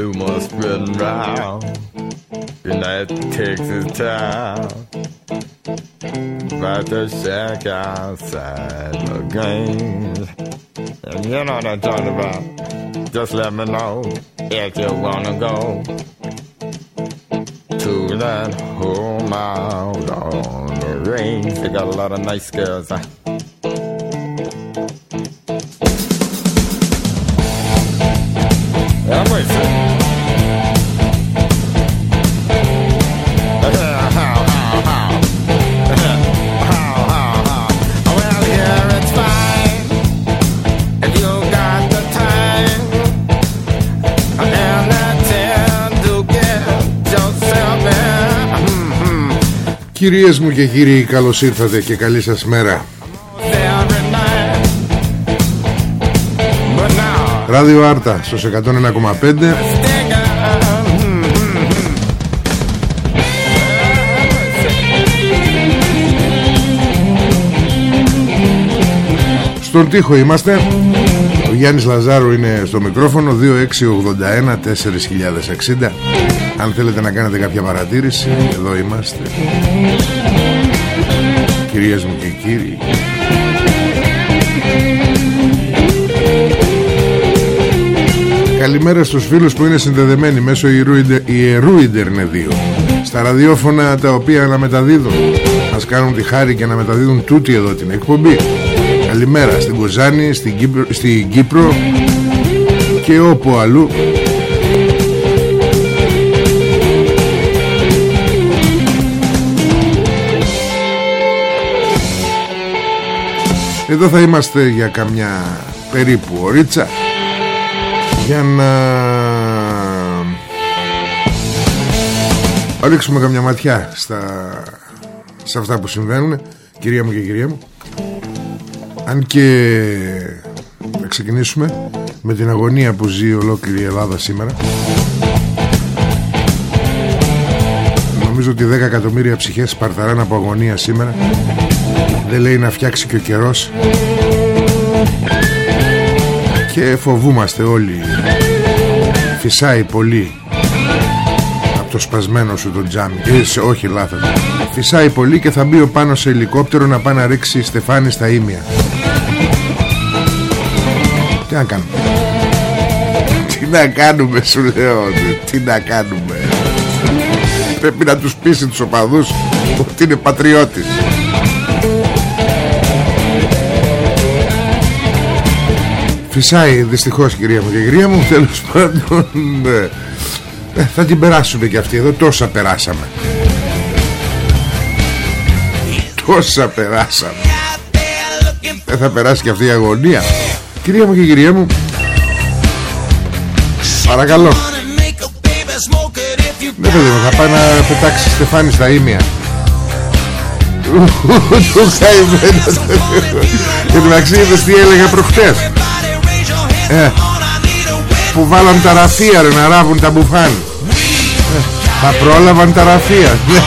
Rumors spreading round in that Texas town about the shack outside the game. And you know what I'm talking about. Just let me know if you wanna go to that home out on the range. They got a lot of nice girls. I'm. Κυρίες μου και κύριοι καλώς ήρθατε και καλή σας μέρα. Every night. But now, Ράδιο Άρτα στους 101,5 Στον τοίχο είμαστε. Ο Γιάννης Λαζάρου είναι στο μικρόφωνο 2681 4060 Αν θέλετε να κάνετε κάποια παρατήρηση Εδώ είμαστε. Κυρίες μου και κύριοι. Καλημέρα στους φίλους που είναι συνδεδεμένοι μέσω ιερού, ιντε- ιερού Ιντερνεδίου. Στα ραδιόφωνα τα οποία αναμεταδίδουν Μας κάνουν τη χάρη και να μεταδίδουν τούτη εδώ την εκπομπή. Καλημέρα στην Κοζάνη, στην Κύπρο, στην Κύπρο και όπου αλλού Εδώ θα είμαστε για καμιά περίπου ωρίτσα. Για να ρίξουμε καμιά ματιά στα... σε αυτά που συμβαίνουν κυρία μου και κυρία μου. Αν και θα ξεκινήσουμε με την αγωνία που ζει ολόκληρη η Ελλάδα σήμερα νομίζω ότι 10 εκατομμύρια ψυχές σπαρταράνε από αγωνία σήμερα. Δεν λέει να φτιάξει και ο καιρός. Και φοβούμαστε όλοι. Φυσάει πολύ από το σπασμένο σου το τζάμι. Ε, σε- όχι λάθος. Φυσάει πολύ και θα μπει ο πάνω σε ελικόπτερο να πάει να ρίξει στεφάνι στα ίμια. Τι να κάνουμε; Τι να κάνουμε σου λέω τι να κάνουμε; Πρέπει να τους πείσει τους οπαδούς ότι είναι πατριώτης. Φυσάει δυστυχώς κυρία μου και κυρία μου Τέλος πάντων ναι. Ε, Θα την περάσουμε και αυτή εδώ Τόσα περάσαμε. Τόσα περάσαμε. Δεν θα περάσει και αυτή η αγωνία. Κυρία μου και κυρία μου Παρακαλώ. Ναι παιδί μου θα πάει να πετάξει στεφάνι στα ίμια. Το καημένο Και μεταξύ είδες τι έλεγα προχτές. Ε, που βάλαν τα ραφία ρε, να ράβουν τα μπουφάν. Ε, θα πρόλαβαν τα ραφία ναι,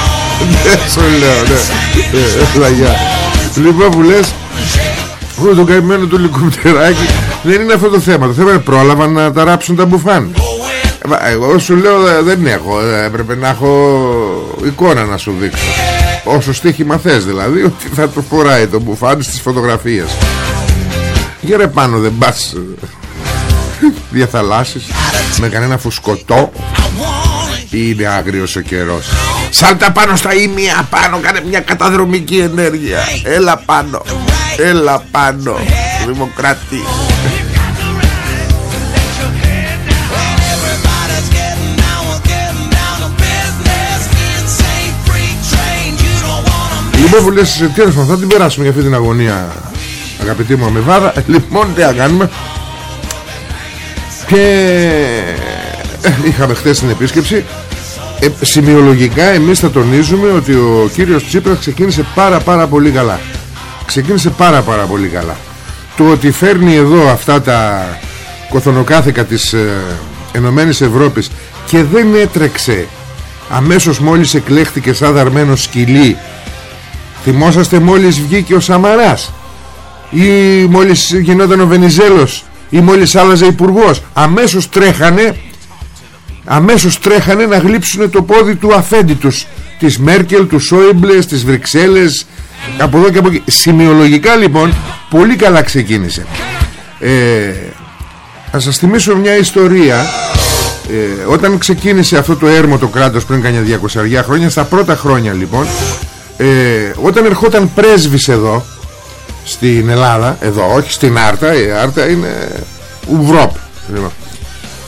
ναι, σου λέω ναι. ε, έλα, γεια. λοιπόν που λες αυτό το καημένο του λικοπτεράκι δεν είναι αυτό το θέμα. Το θέμα είναι πρόλαβαν να τα ράψουν τα μπουφάν. Ε, μα, εγώ σου λέω ε, δεν έχω ε, έπρεπε να έχω εικόνα να σου δείξω. Όσο στοίχημα θες δηλαδή ότι θα το φοράει το μπουφάν στις φωτογραφίες. Για ρε πάνω δεν πας Διαθαλάσσεις Με κανένα φουσκωτό Είναι άγριος ο καιρός. Σάλτα πάνω στα ίμια πάνω Κάνε μια καταδρομική ενέργεια. Έλα πάνω Έλα πάνω Δημοκράτη που λες τέλος θα την περάσουμε για αυτή την αγωνία Αγαπητή μου αμεβάδα Λοιπόν τι να κάνουμε. Και ε, Είχαμε χθες την επίσκεψη. Ε, Σημειολογικά εμείς θα τονίζουμε Ότι ο κύριος Τσίπρας ξεκίνησε πάρα πάρα πολύ καλά. Ξεκίνησε πάρα πάρα πολύ καλά. Το ότι φέρνει εδώ αυτά τα Κοθονοκάθηκα της ε, Ενωμένης Ευρώπης Και δεν έτρεξε Αμέσως μόλις εκλέχτηκε σαν δαρμένο σκυλί Θυμόσαστε μόλις βγήκε ο Σαμαράς ή μόλις γινόταν ο Βενιζέλος ή μόλις άλλαζε υπουργός. αμέσως τρέχανε αμέσως τρέχανε να γλύψουν το πόδι του αφέντη τους της Μέρκελ, του Σόιμπλες, της Βρυξέλλες από εδώ και από εκεί. Σημειολογικά λοιπόν πολύ καλά ξεκίνησε. Ε, θα σας θυμίσω μια ιστορία. Ε, όταν ξεκίνησε αυτό το έρμο το κράτος πριν κάνει 200 χρόνια στα πρώτα χρόνια λοιπόν ε, όταν ερχόταν πρέσβης εδώ στην Ελλάδα εδώ όχι στην Άρτα η Άρτα είναι Ουβρόπ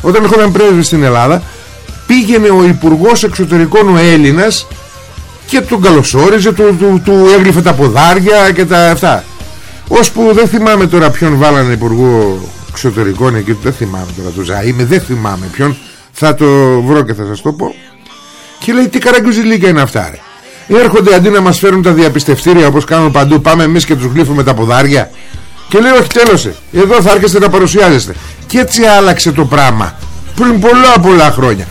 όταν ερχόταν πρέσβης στην Ελλάδα πήγαινε ο Υπουργός Εξωτερικών ο Έλληνας και τον καλωσόριζε του, του, του έγλυφε τα ποδάρια και τα αυτά. Ώσπου δεν θυμάμαι τώρα ποιον βάλανε Υπουργό Εξωτερικών εκεί δεν θυμάμαι τώρα το Ζαΐμι δεν θυμάμαι ποιον. Θα το βρω και θα σας το πω. Και λέει τι καραγκουζιλίκια είναι αυτά ρε Έρχονται αντί να μας φέρουν τα διαπιστευτήρια όπως κάνουν παντού Πάμε εμείς και τους γλύφουμε τα ποδάρια. Και λέει όχι τέλωσε Εδώ θα έρχεστε να παρουσιάζεστε Και έτσι άλλαξε το πράγμα Πριν πολλά πολλά χρόνια.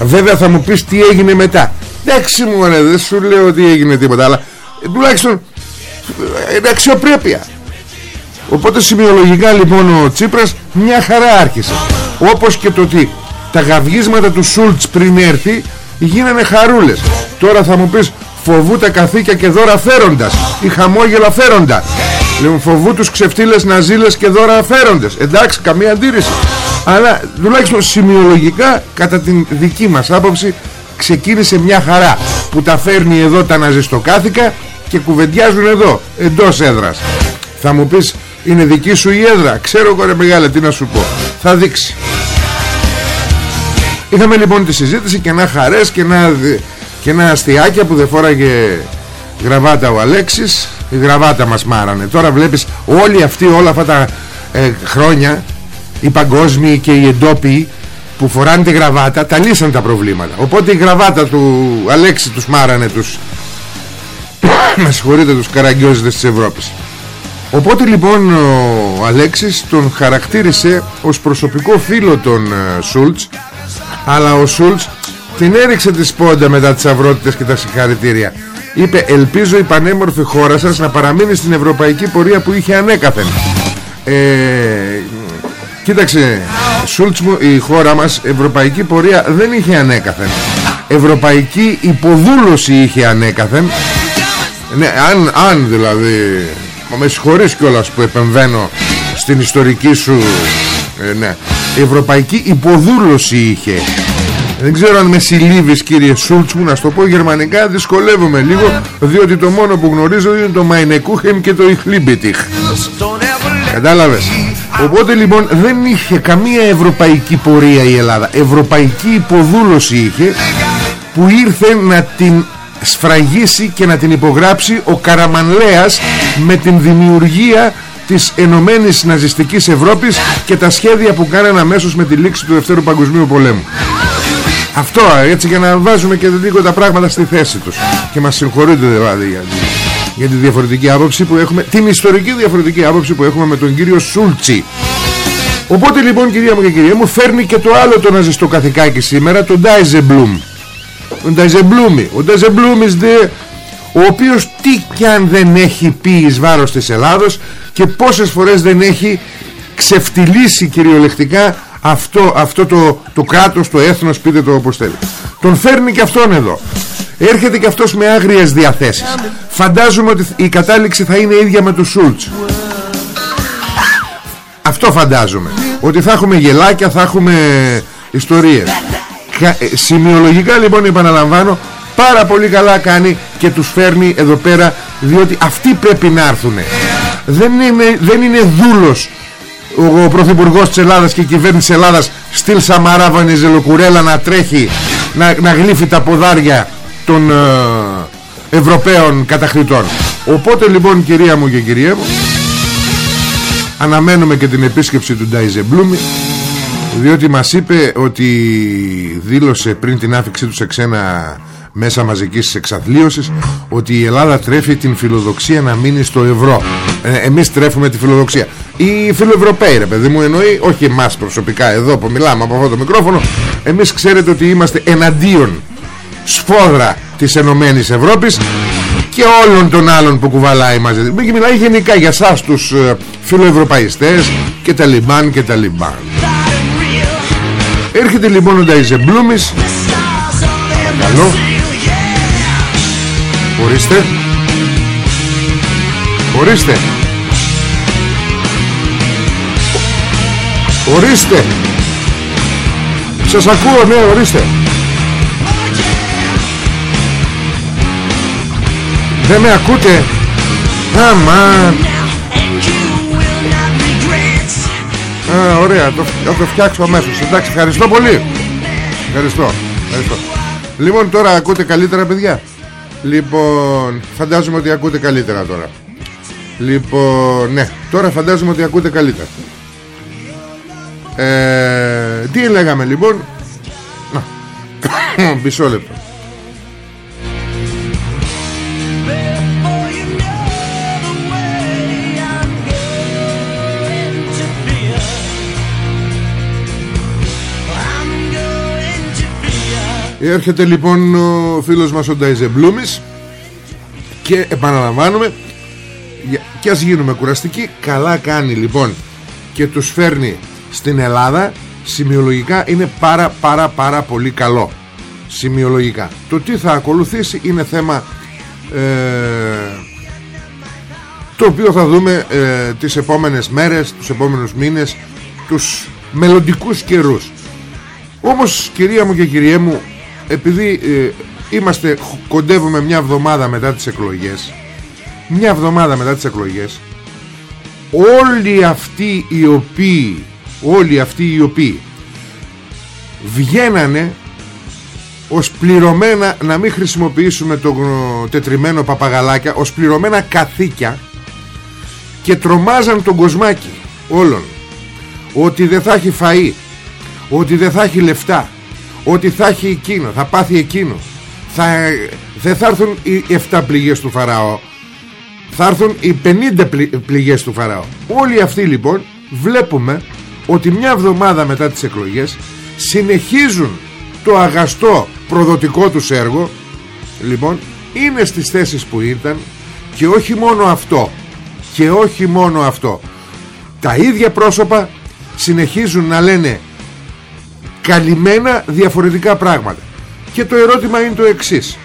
Βέβαια θα μου πεις τι έγινε μετά. Εντάξει μου ρε δεν σου λέω ότι έγινε τίποτα Αλλά ε, τουλάχιστον ε, είναι αξιοπρέπεια. Οπότε σημειολογικά λοιπόν ο Τσίπρας μια χαρά άρχισε. Όπως και το ότι τα γαυγίσματα του Σούλτς πριν έρθει γίνανε χαρούλες. Τώρα θα μου πεις φοβού τα καθήκια και δώρα φέροντας. Ή χαμόγελα φέροντας. Λοιπόν φοβού τους ξεφτύλες ναζίλες και δώρα φέροντες εντάξει καμία αντίρρηση. Αλλά τουλάχιστον σημειολογικά κατά την δική μας άποψη ξεκίνησε μια χαρά που τα φέρνει εδώ τα ναζιστοκάθηκα και κουβεντιάζουν εδώ εντός έδρας. Θα μου πεις είναι δική σου η έδρα; Ξέρω κορε μεγάλε τι να σου πω. Θα δείξει. Είχαμε λοιπόν τη συζήτηση και να χαρές και να και ένα αστιάκια που δεν φόραγε γραβάτα ο Αλέξης. Η γραβάτα μας μάρανε. Τώρα βλέπεις όλοι αυτοί όλα αυτά τα ε, χρόνια οι παγκόσμιοι και οι εντόπιοι που φοράνε τη γραβάτα τα λύσαν τα προβλήματα. Οπότε η γραβάτα του Αλέξη τους μάρανε τους. Με συγχωρείτε τους καραγκιόζητες της Ευρώπης. Οπότε λοιπόν ο Αλέξης τον χαρακτήρισε ως προσωπικό φίλο των ε, Σούλτς. Αλλά ο Σούλτς την έριξε τη σπόντα μετά τις αυρότητες και τα συγχαρητήρια. Είπε ελπίζω η πανέμορφη χώρα σας να παραμείνει στην ευρωπαϊκή πορεία που είχε ανέκαθεν ε, κοίταξε Σούλτς μου η χώρα μας ευρωπαϊκή πορεία δεν είχε ανέκαθεν. Ευρωπαϊκή υποδούλωση είχε ανέκαθεν. Ναι, αν, αν δηλαδή με συγχωρείς κιόλας που επεμβαίνω στην ιστορική σου ε, ναι, ευρωπαϊκή υποδούλωση είχε δεν ξέρω αν με συλλήβεις κύριε Σούλτς μου να στο πω γερμανικά δυσκολεύομαι λίγο διότι το μόνο που γνωρίζω είναι το Μαϊνεκούχεν και το Ιχλίμπιτιχ Κατάλαβες. Οπότε λοιπόν δεν είχε καμία ευρωπαϊκή πορεία η Ελλάδα. Ευρωπαϊκή υποδούλωση είχε που ήρθε να την σφραγίσει και να την υπογράψει ο Καραμανλέας με την δημιουργία της Ενωμένης Ναζιστικής Ευρώπης και τα σχέδια που κάνανε αμέσως με τη λήξη του Δευτέρου Παγκοσμίου Πολέμου. Αυτό έτσι για να βάζουμε και λίγο τα πράγματα στη θέση τους. Και μας συγχωρείτε δηλαδή για, για τη διαφορετική άποψη που έχουμε Την ιστορική διαφορετική άποψη που έχουμε με τον κύριο Σούλτσι. Οπότε λοιπόν κυρία μου και κυρία μου Φέρνει και το άλλο το ναζιστοκαθηκάκι σήμερα Τον Ντάιζεμπλουμ Τον Ντάιζεμπλούμι Ο Ντάιζεμπλούμις δε ο οποίος τι κι αν δεν έχει πει εις βάρος της Ελλάδος και πόσες φορές δεν έχει ξεφτυλίσει κυριολεκτικά αυτό, αυτό το, το κράτος, το έθνος πείτε το όπως θέλετε. Τον φέρνει και αυτόν εδώ. Έρχεται και αυτός με άγριες διαθέσεις. Φαντάζομαι ότι η κατάληξη θα είναι ίδια με τους Σούλτς. Αυτό φαντάζομαι. Ότι θα έχουμε γελάκια Θα έχουμε ιστορίες. Ε, Σημειολογικά λοιπόν επαναλαμβάνω Πάρα πολύ καλά κάνει Και τους φέρνει εδώ πέρα Διότι αυτοί πρέπει να έρθουν Δεν είναι, δεν είναι δούλος ο Πρωθυπουργός της Ελλάδας και η κυβέρνηση της Ελλάδας στυλ Σαμαρά Βανιζελοκουρέλα να τρέχει να, να γλύφει τα ποδάρια των ε, Ευρωπαίων καταχρητών οπότε λοιπόν κυρία μου και κυρία μου αναμένουμε και την επίσκεψη του Ντάιζε Μπλούμι διότι μας είπε ότι δήλωσε πριν την άφηξή του σε ξένα μέσα μαζικής εξαθλίωσης ότι η Ελλάδα τρέφει την φιλοδοξία να μείνει στο ευρώ. ε, εμείς τρέφουμε τη φιλοδοξία. Οι φιλοευρωπαίοι ρε παιδί μου εννοεί όχι εμάς προσωπικά εδώ που μιλάμε από αυτό το μικρόφωνο εμείς ξέρετε ότι είμαστε εναντίον σφόδρα της Ενωμένης Ευρώπης και όλων των άλλων που κουβαλάει μαζί. Μην μιλάει γενικά για σας τους ε, φιλοευρωπαϊστές και τα λιμπάν και τα λιμπάν. Έρχεται λοιπόν ο Νταϊζεμπλούμης Παρακαλώ Ορίστε. Ορίστε Ορίστε. Σας ακούω ναι ορίστε. Δεν με ακούτε; Αμάν Α, ωραία, το, θα το φτιάξω αμέσως. Εντάξει, ευχαριστώ πολύ. Ευχαριστώ, ευχαριστώ. Λοιπόν, τώρα ακούτε καλύτερα παιδιά; Λοιπόν, φαντάζομαι ότι ακούτε καλύτερα τώρα. Λοιπόν, ναι, τώρα φαντάζομαι ότι ακούτε καλύτερα ε, Τι λέγαμε λοιπόν; Να, μισό λεπτό. Έρχεται λοιπόν ο φίλος μας ο Ντάιζε Μπλούμης Και επαναλαμβάνουμε Και ας γίνουμε κουραστικοί. Καλά κάνει λοιπόν Και τους φέρνει στην Ελλάδα Σημειολογικά είναι πάρα πάρα πάρα πολύ καλό. Σημειολογικά. Το τι θα ακολουθήσει είναι θέμα ε, Το οποίο θα δούμε ε, Τις επόμενες μέρες Τους επόμενους μήνες Τους μελλοντικούς καιρούς. Όμως κυρία μου και κυριέ μου επειδή ε, είμαστε κοντεύουμε μια εβδομάδα μετά τις εκλογές μια εβδομάδα μετά τις εκλογές όλοι αυτοί οι οποίοι όλοι αυτοί οι οποίοι βγαίνανε ως πληρωμένα να μην χρησιμοποιήσουμε το τετριμένο παπαγαλάκια ως πληρωμένα καθήκια και τρομάζαν τον κοσμάκι όλων ότι δεν θα έχει φαΐ ότι δεν θα έχει λεφτά ότι θα έχει εκείνο, θα πάθει εκείνο. Θα, δεν θα έρθουν οι 7 πληγές του Φαραώ. Θα έρθουν οι 50 πληγές του Φαραώ. Όλοι αυτοί λοιπόν βλέπουμε ότι μια εβδομάδα μετά τις εκλογές συνεχίζουν το αγαστό προδοτικό τους έργο. Λοιπόν είναι στις θέσεις που ήταν και όχι μόνο αυτό και όχι μόνο αυτό. Τα ίδια πρόσωπα συνεχίζουν να λένε καλυμμένα διαφορετικά πράγματα. Και το ερώτημα είναι το εξής.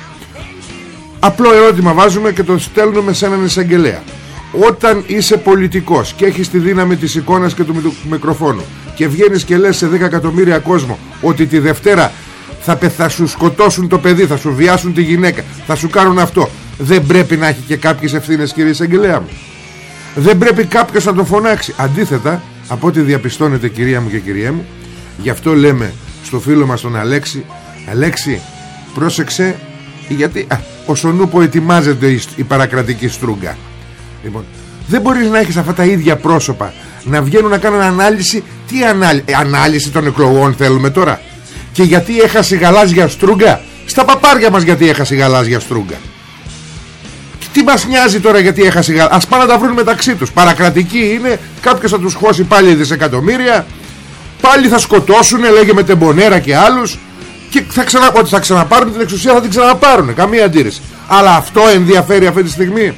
Απλό ερώτημα βάζουμε και το στέλνουμε σε έναν εισαγγελέα όταν είσαι πολιτικός και έχεις τη δύναμη της εικόνας και του μικροφόνου και βγαίνεις και λες σε 10 εκατομμύρια κόσμο ότι τη Δευτέρα θα, θα σου σκοτώσουν το παιδί, θα σου βιάσουν τη γυναίκα, θα σου κάνουν αυτό. Δεν πρέπει να έχει και κάποιες ευθύνες κύριε εισαγγελέα μου. Δεν πρέπει κάποιος να το φωνάξει. Αντίθετα, από ό,τι διαπιστώνετε κυρία μου και κυρία μου, Γι' αυτό λέμε στο φίλο μας τον Αλέξη Αλέξη πρόσεξε γιατί α, ο Σονούπο ετοιμάζεται η, παρακρατική στρούγκα Λοιπόν δεν μπορείς να έχεις αυτά τα ίδια πρόσωπα να βγαίνουν να κάνουν ανάλυση τι ανάλυση, ε, ανάλυση των εκλογών θέλουμε τώρα; Και γιατί έχασε γαλάζια στρούγκα στα παπάρια μας γιατί έχασε γαλάζια στρούγκα και τι μας νοιάζει τώρα γιατί έχασε γαλάζια ας πάνε να τα βρουν μεταξύ τους παρακρατική είναι κάποιος θα τους χώσει πάλι δισεκατομμύρια Πάλι θα σκοτώσουν, λέγε με τεμπονέρα και άλλους και θα ξανα, ότι θα ξαναπάρουν την εξουσία θα την ξαναπάρουν. Καμία αντίρρηση. Αλλά αυτό ενδιαφέρει αυτή τη στιγμή;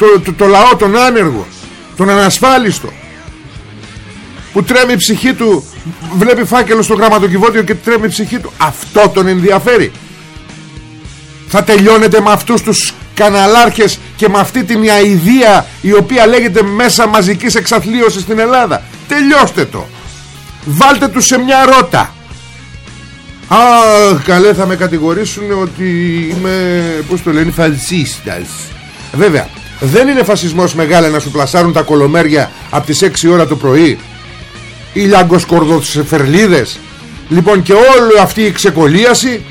Το, το, το λαό, τον άνεργο, τον ανασφάλιστο που τρέμει η ψυχή του βλέπει φάκελο στο γραμματοκιβώτιο και τρέμει η ψυχή του. Αυτό τον ενδιαφέρει. Θα τελειώνετε με αυτούς τους καναλάρχες και με αυτή την αηδία η οποία λέγεται μέσα μαζικής εξαθλίωσης στην Ελλάδα τελειώστε το. Βάλτε τους σε μια ρότα. Α, καλέ θα με κατηγορήσουν ότι είμαι, πώς το λένε, φαλσίστας. Βέβαια, δεν είναι φασισμός μεγάλε να σου πλασάρουν τα κολομέρια από τις 6 ώρα το πρωί. Οι λαγκοσκορδοσεφερλίδες λοιπόν και όλη αυτή η ξεκολίαση.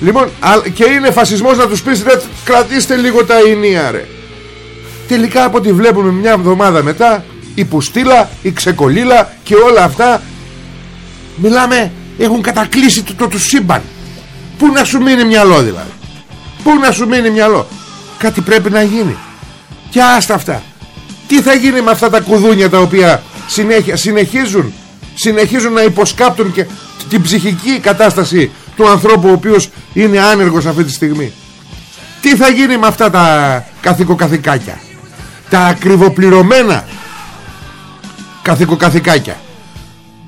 Λοιπόν και είναι φασισμός να τους πεις ρε, κρατήστε λίγο τα ενία ρε τελικά από ό,τι βλέπουμε μια εβδομάδα μετά η πουστίλα, η ξεκολίλα και όλα αυτά μιλάμε έχουν κατακλείσει το, το, το σύμπαν. Πού να σου μείνει μυαλό δηλαδή; Πού να σου μείνει μυαλό; Κάτι πρέπει να γίνει και άστα αυτά. Τι θα γίνει με αυτά τα κουδούνια τα οποία συνέχεια, συνεχίζουν; Συνεχίζουν να υποσκάπτουν και την ψυχική κατάσταση του ανθρώπου ο οποίος είναι άνεργος αυτή τη στιγμή. Τι θα γίνει με αυτά τα καθηκοκαθηκάκια; Τα ακριβοπληρωμένα καθηκοκαθηκάκια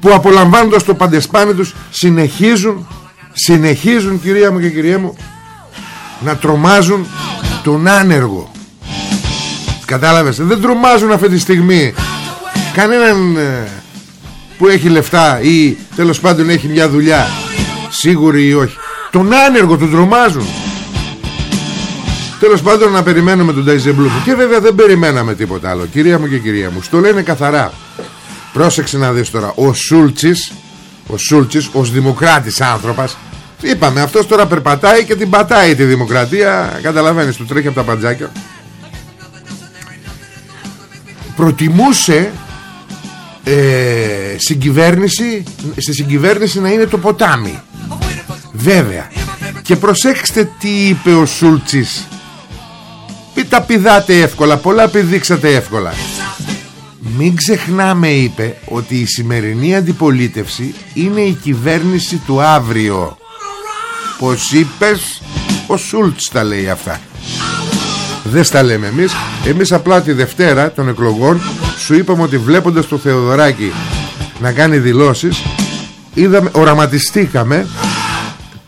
που απολαμβάνοντας το παντεσπάνι τους συνεχίζουν συνεχίζουν κυρία μου και κυρία μου να τρομάζουν τον άνεργο κατάλαβες. Δεν τρομάζουν αυτή τη στιγμή κανέναν ε, που έχει λεφτά ή τέλος πάντων έχει μια δουλειά. Σίγουρη ή όχι. Τον άνεργο τον τρομάζουν. Τέλος πάντων να περιμένουμε τον Ταϊζεμπλούμ και βέβαια δεν περιμέναμε τίποτα άλλο. Κυρία μου και κυρία μου στο λένε καθαρά. Πρόσεξε να δεις τώρα. Ο Σούλτσης ο Σούλτσης ως δημοκράτης άνθρωπος είπαμε αυτός τώρα περπατάει και την πατάει τη δημοκρατία. Καταλαβαίνεις του τρέχει από τα παντζάκια προτιμούσε ε, συγκυβέρνηση, στη συγκυβέρνηση να είναι το ποτάμι. Βέβαια. Και προσέξτε τι είπε ο Σούλτσης. Τα πηδάτε εύκολα πολλά πηδήξατε εύκολα μην ξεχνάμε είπε ότι η σημερινή αντιπολίτευση είναι η κυβέρνηση του αύριο πως είπες ο Σούλτς τα λέει αυτά δεν στα λέμε εμείς. Εμείς απλά τη Δευτέρα των εκλογών Σου είπαμε ότι βλέποντας το Θεοδωράκι Να κάνει δηλώσεις είδαμε, Οραματιστήκαμε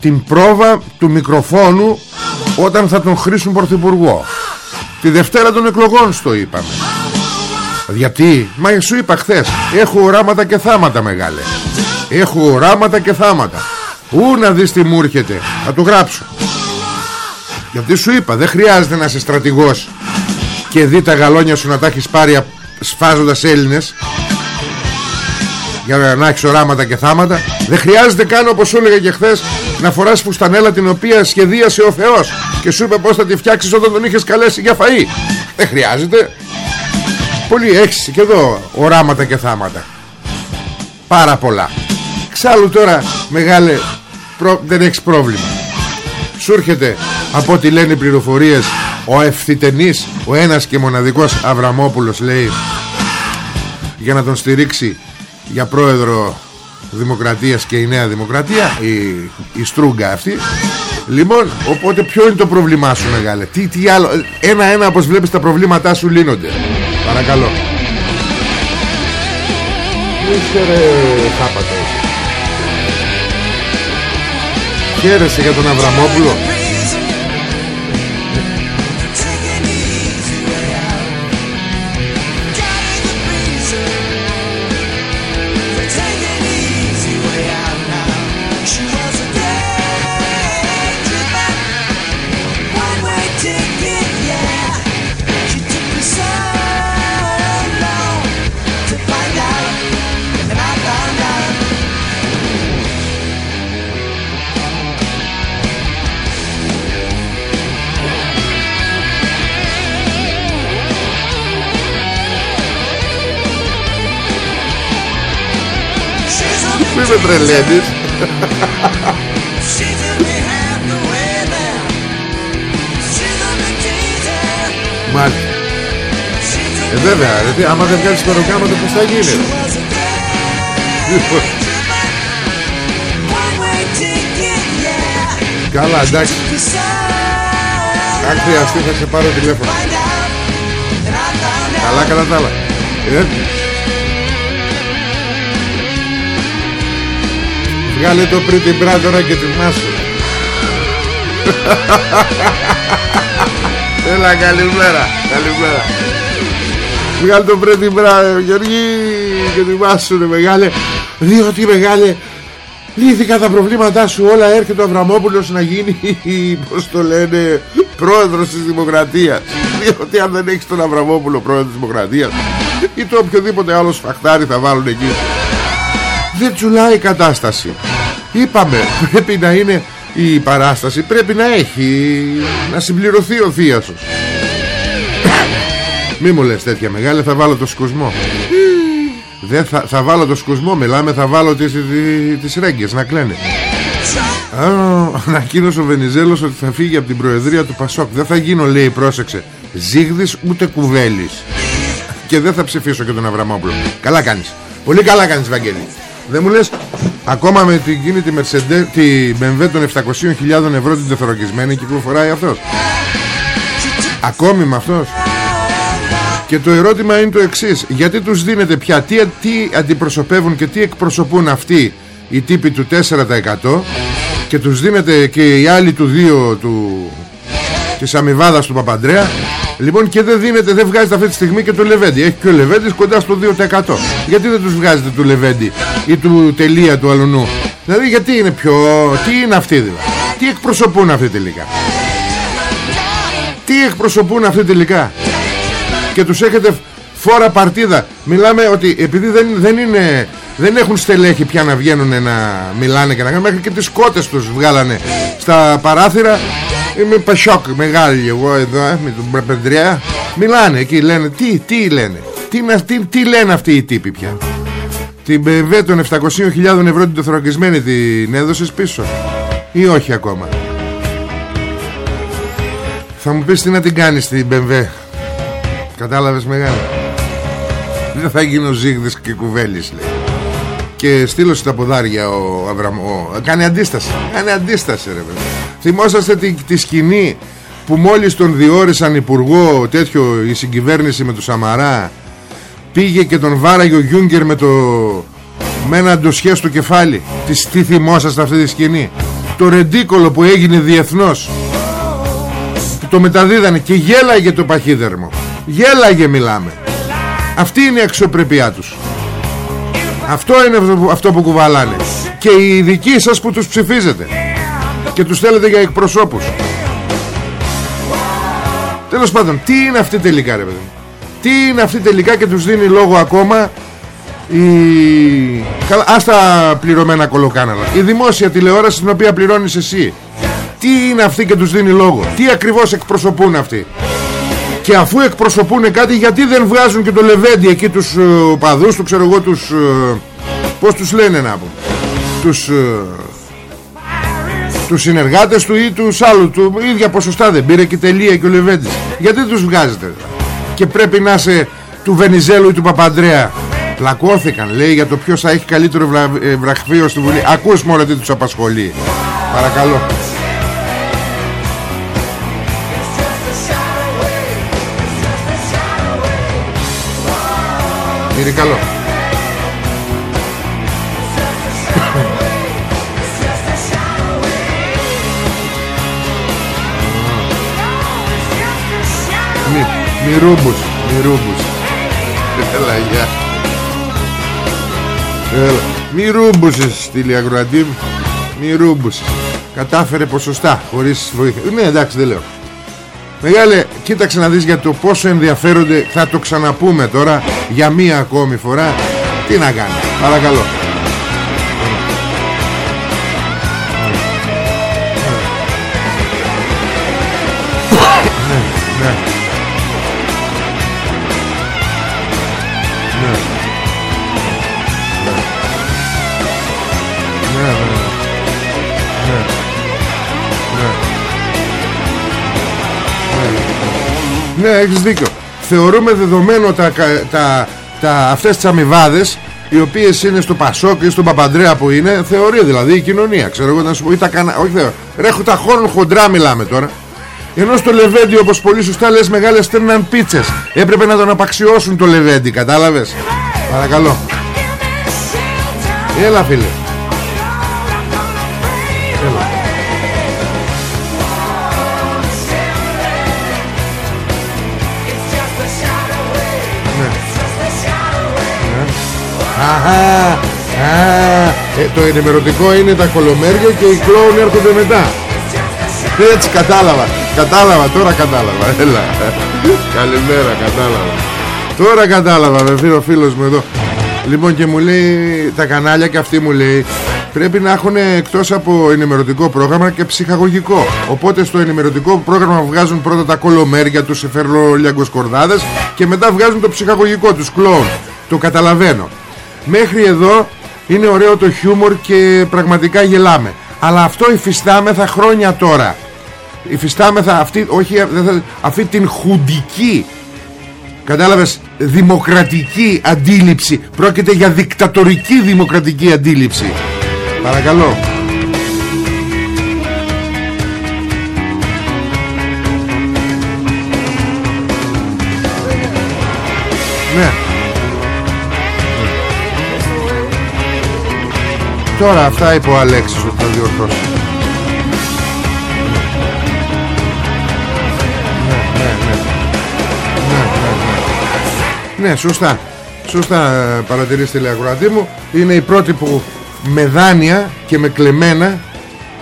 Την πρόβα του μικροφόνου Όταν θα τον χρήσουν πρωθυπουργό. Τη Δευτέρα των εκλογών στο είπαμε. Γιατί; Μα σου είπα χθες Έχω οράματα και θάματα μεγάλε. Έχω οράματα και θάματα. Ού να δεις τι μου έρχεται. Θα το γράψω γιατί σου είπα δεν χρειάζεται να είσαι στρατηγός Και δει τα γαλόνια σου να τα έχεις πάρει Σφάζοντας Έλληνες Για να έχεις οράματα και θάματα. Δεν χρειάζεται καν όπως σου έλεγα και χθες Να φοράς φουστανέλα την οποία σχεδίασε ο Θεός Και σου είπε πως θα τη φτιάξεις όταν τον είχες καλέσει για φαΐ. Δεν χρειάζεται. Πολύ έχεις και εδώ οράματα και θάματα. Πάρα πολλά. Ξάλλου τώρα μεγάλε Δεν έχεις πρόβλημα Σου έρχεται από ό,τι λένε οι πληροφορίες ο ευθυτενής ο ένας και μοναδικός Αβραμόπουλος λέει για να τον στηρίξει για πρόεδρο Δημοκρατίας και η Νέα Δημοκρατία η, η στρούγκα αυτή. Λοιπόν οπότε ποιο είναι το πρόβλημά σου μεγάλε; Τι, τι άλλο; Ένα-ένα όπως βλέπεις τα προβλήματά σου λύνονται. Παρακαλώ. Είστε ρε χάπατα Χαίρεσαι για τον Αβραμόπουλο; Με τρελαίνεις. Μάλιστα. Ε βέβαια ρε, άμα δεν βγάλεις το ροκάματο πως θα γίνει; Καλά εντάξει. Αν χρειαστεί θα σε πάρω τηλέφωνο. Καλά καλά τα άλλα Βγάλε το πριν την πράτορα και την μάσου Έλα καλημέρα Καλημέρα. Βγάλε το Φρέντι Μπράουν Γεωργή Και θυμάσαι μεγάλε. Διότι μεγάλε Λύθηκαν τα προβλήματά σου. Όλα Έρχεται ο Αβραμόπουλος να γίνει Πώς το λένε Πρόεδρος της Δημοκρατίας. Διότι αν δεν έχεις τον Αβραμόπουλο Πρόεδρος της Δημοκρατίας Ή το οποιοδήποτε άλλο σφαχτάρι θα βάλουν εκεί. Δεν τσουλάει η κατάσταση Είπαμε πρέπει να είναι η παράσταση Πρέπει να έχει Να συμπληρωθεί ο θείασος Μη μου λες τέτοια μεγάλη Θα βάλω το σκουσμό. Δεν θα, θα βάλω το σκουσμό Μιλάμε θα βάλω τις, τις, τις ρέγγες Να κλαίνε. Α, Ανακοίνωσε ο Βενιζέλος ότι θα φύγει από την προεδρία του Πασόκ. Δεν θα γίνω λέει πρόσεξε Ζήγδης ούτε κουβέλης. Και δεν θα ψηφίσω και τον Αβραμόπουλο. Καλά κάνεις. Πολύ καλά κάνεις Βαγγέλη Δεν μου λες Ακόμα με την κίνητη Mercedes Τη BMW των 700.000 ευρώ την τεθωρακισμένη Κυκλοφοράει αυτός. Ακόμη με αυτός. Και το ερώτημα είναι το εξής. Γιατί τους δίνετε πια τι, τι αντιπροσωπεύουν και τι εκπροσωπούν αυτοί Οι τύποι του 4% Και τους δίνετε και οι άλλοι του 2 του, Της αμοιβάδας του Παπαντρέα; Λοιπόν και δεν δίνετε, δεν βγάζετε αυτή τη στιγμή και το Λεβέντι Έχει και ο Λεβέντης κοντά στο 2% Γιατί δεν τους βγάζετε του Λεβέντι Ή του τελεία του αλουνού Δηλαδή γιατί είναι πιο... Τι είναι αυτοί δηλαδή; Τι εκπροσωπούν αυτοί τελικά; Τι εκπροσωπούν αυτοί τελικά; Και τους έχετε φόρα παρτίδα. Μιλάμε ότι επειδή δεν, δεν είναι δεν έχουν στελέχη πια να βγαίνουν να μιλάνε και να κάνουν μέχρι και τις κότες τους βγάλανε στα παράθυρα είμαι πασόκ μεγάλη εγώ εδώ ε, με τον Μπραπεντριά μιλάνε εκεί λένε τι, τι λένε. Τι, τι, τι λένε αυτοί οι τύποι πια. Την BMW των 700.000 ευρώ την τεθωρακισμένη την έδωσες πίσω ή όχι ακόμα; Θα μου πεις τι να την κάνεις την BMW Κατάλαβες μεγάλη; Δεν θα γίνω ζήγδης και κουβέλης λέει Και στείλωσε τα ποδάρια ο Αβραμό Κάνει αντίσταση. Κάνει αντίσταση ρε παιδί. Θυμόσαστε τη, τη σκηνή που μόλις τον διόρισαν υπουργό τέτοιο η συγκυβέρνηση με το Σαμαρά πήγε και τον βάραγε ο Γιούγκερ με το με ένα ντοσιέ στο κεφάλι. Τι, τι θυμόσαστε αυτή τη σκηνή; Το ρεντίκολο που έγινε διεθνώς. Το μεταδίδανε και γέλαγε το παχύδερμο. Γέλαγε μιλάμε. Αυτή είναι η αξιοπρεπιά τους Αυτό είναι αυτό που κουβαλάνε. Και οι δικοί σας που τους ψηφίζετε. Και τους θέλετε για εκπροσώπους. Τέλος πάντων Τι είναι αυτή τελικά ρε παιδί Τι είναι αυτή τελικά και τους δίνει λόγο ακόμα η... Καλά, ας τα πληρωμένα κολοκάναλα. Η δημόσια τηλεόραση την οποία πληρώνεις εσύ. Τι είναι αυτή και τους δίνει λόγο; Τι ακριβώς εκπροσωπούν αυτοί; Και αφού εκπροσωπούν κάτι γιατί δεν βγάζουν και το Λεβέντι εκεί τους uh, παδούς του ξέρω εγώ τους uh, πως τους λένε να πω τους uh, τους συνεργάτες του ή τους άλλου του ίδια ποσοστά δεν πήρε και τελεία και ο Λεβέντης. Γιατί τους βγάζετε και πρέπει να είσαι του Βενιζέλου ή του Παπαντρέα. Πλακώθηκαν λέει για το ποιος θα έχει καλύτερο βρα, ε, βραχβείο στη Βουλή. Ακούς μόνο τι τους απασχολεί. Παρακαλώ Είναι καλό. Μη, μη ρούμπους, μη ρούμπους. Έλα γεια. Έλα. Μη ρούμπουσες στείλει αγροατή Μη ρούμπουσες. Κατάφερε ποσοστά χωρίς βοήθεια. Ναι εντάξει δεν λέω Μεγάλε, κοίταξε να δεις για το πόσο ενδιαφέρονται Θα το ξαναπούμε τώρα Για μία ακόμη φορά. Τι να κάνει, παρακαλώ Ναι, έχεις δίκιο. Θεωρούμε δεδομένο τα, τα, τα, αυτές τις αμοιβάδες οι οποίες είναι στο Πασόκ ή στον Παπαντρέα που είναι, θεωρεί δηλαδή η κοινωνία. Ξέρω εγώ να σου πω, ή τα κανα... όχι θεωρώ. Ρέχω τα χώρων χοντρά μιλάμε τώρα. Ενώ στο Λεβέντι όπως πολύ σωστά λες μεγάλες στέλναν πίτσες Έπρεπε να τον απαξιώσουν το Λεβέντι Κατάλαβες; Παρακαλώ Έλα φίλε Αχα, α, ε, το ενημερωτικό είναι τα κολομέρια και οι κλόουν έρχονται μετά. Έτσι κατάλαβα. Κατάλαβα, τώρα κατάλαβα. Έλα. Καλημέρα, κατάλαβα. Τώρα κατάλαβα, με ο φίλος μου εδώ. Λοιπόν και μου λέει τα κανάλια και αυτή μου λέει πρέπει να έχουν εκτός από ενημερωτικό πρόγραμμα και ψυχαγωγικό. Οπότε στο ενημερωτικό πρόγραμμα βγάζουν πρώτα τα κολομέρια τους εφερλόλιαγκος κορδάδες και μετά βγάζουν το ψυχαγωγικό τους κλόουν. Το καταλαβαίνω. Μέχρι εδώ είναι ωραίο το χιούμορ και πραγματικά γελάμε. Αλλά αυτό υφιστάμεθα χρόνια τώρα. Υφιστάμεθα αυτή, όχι, αυτή την χουντική Κατάλαβες Δημοκρατική αντίληψη Πρόκειται για δικτατορική δημοκρατική αντίληψη Παρακαλώ Ναι Τώρα αυτά είπε ο Αλέξης ότι θα διορθώσει ναι, ναι, ναι. Ναι, σωστά. Σωστά παρατηρήστε λέει μου. Είναι οι πρώτοι που με δάνεια και με κλεμμένα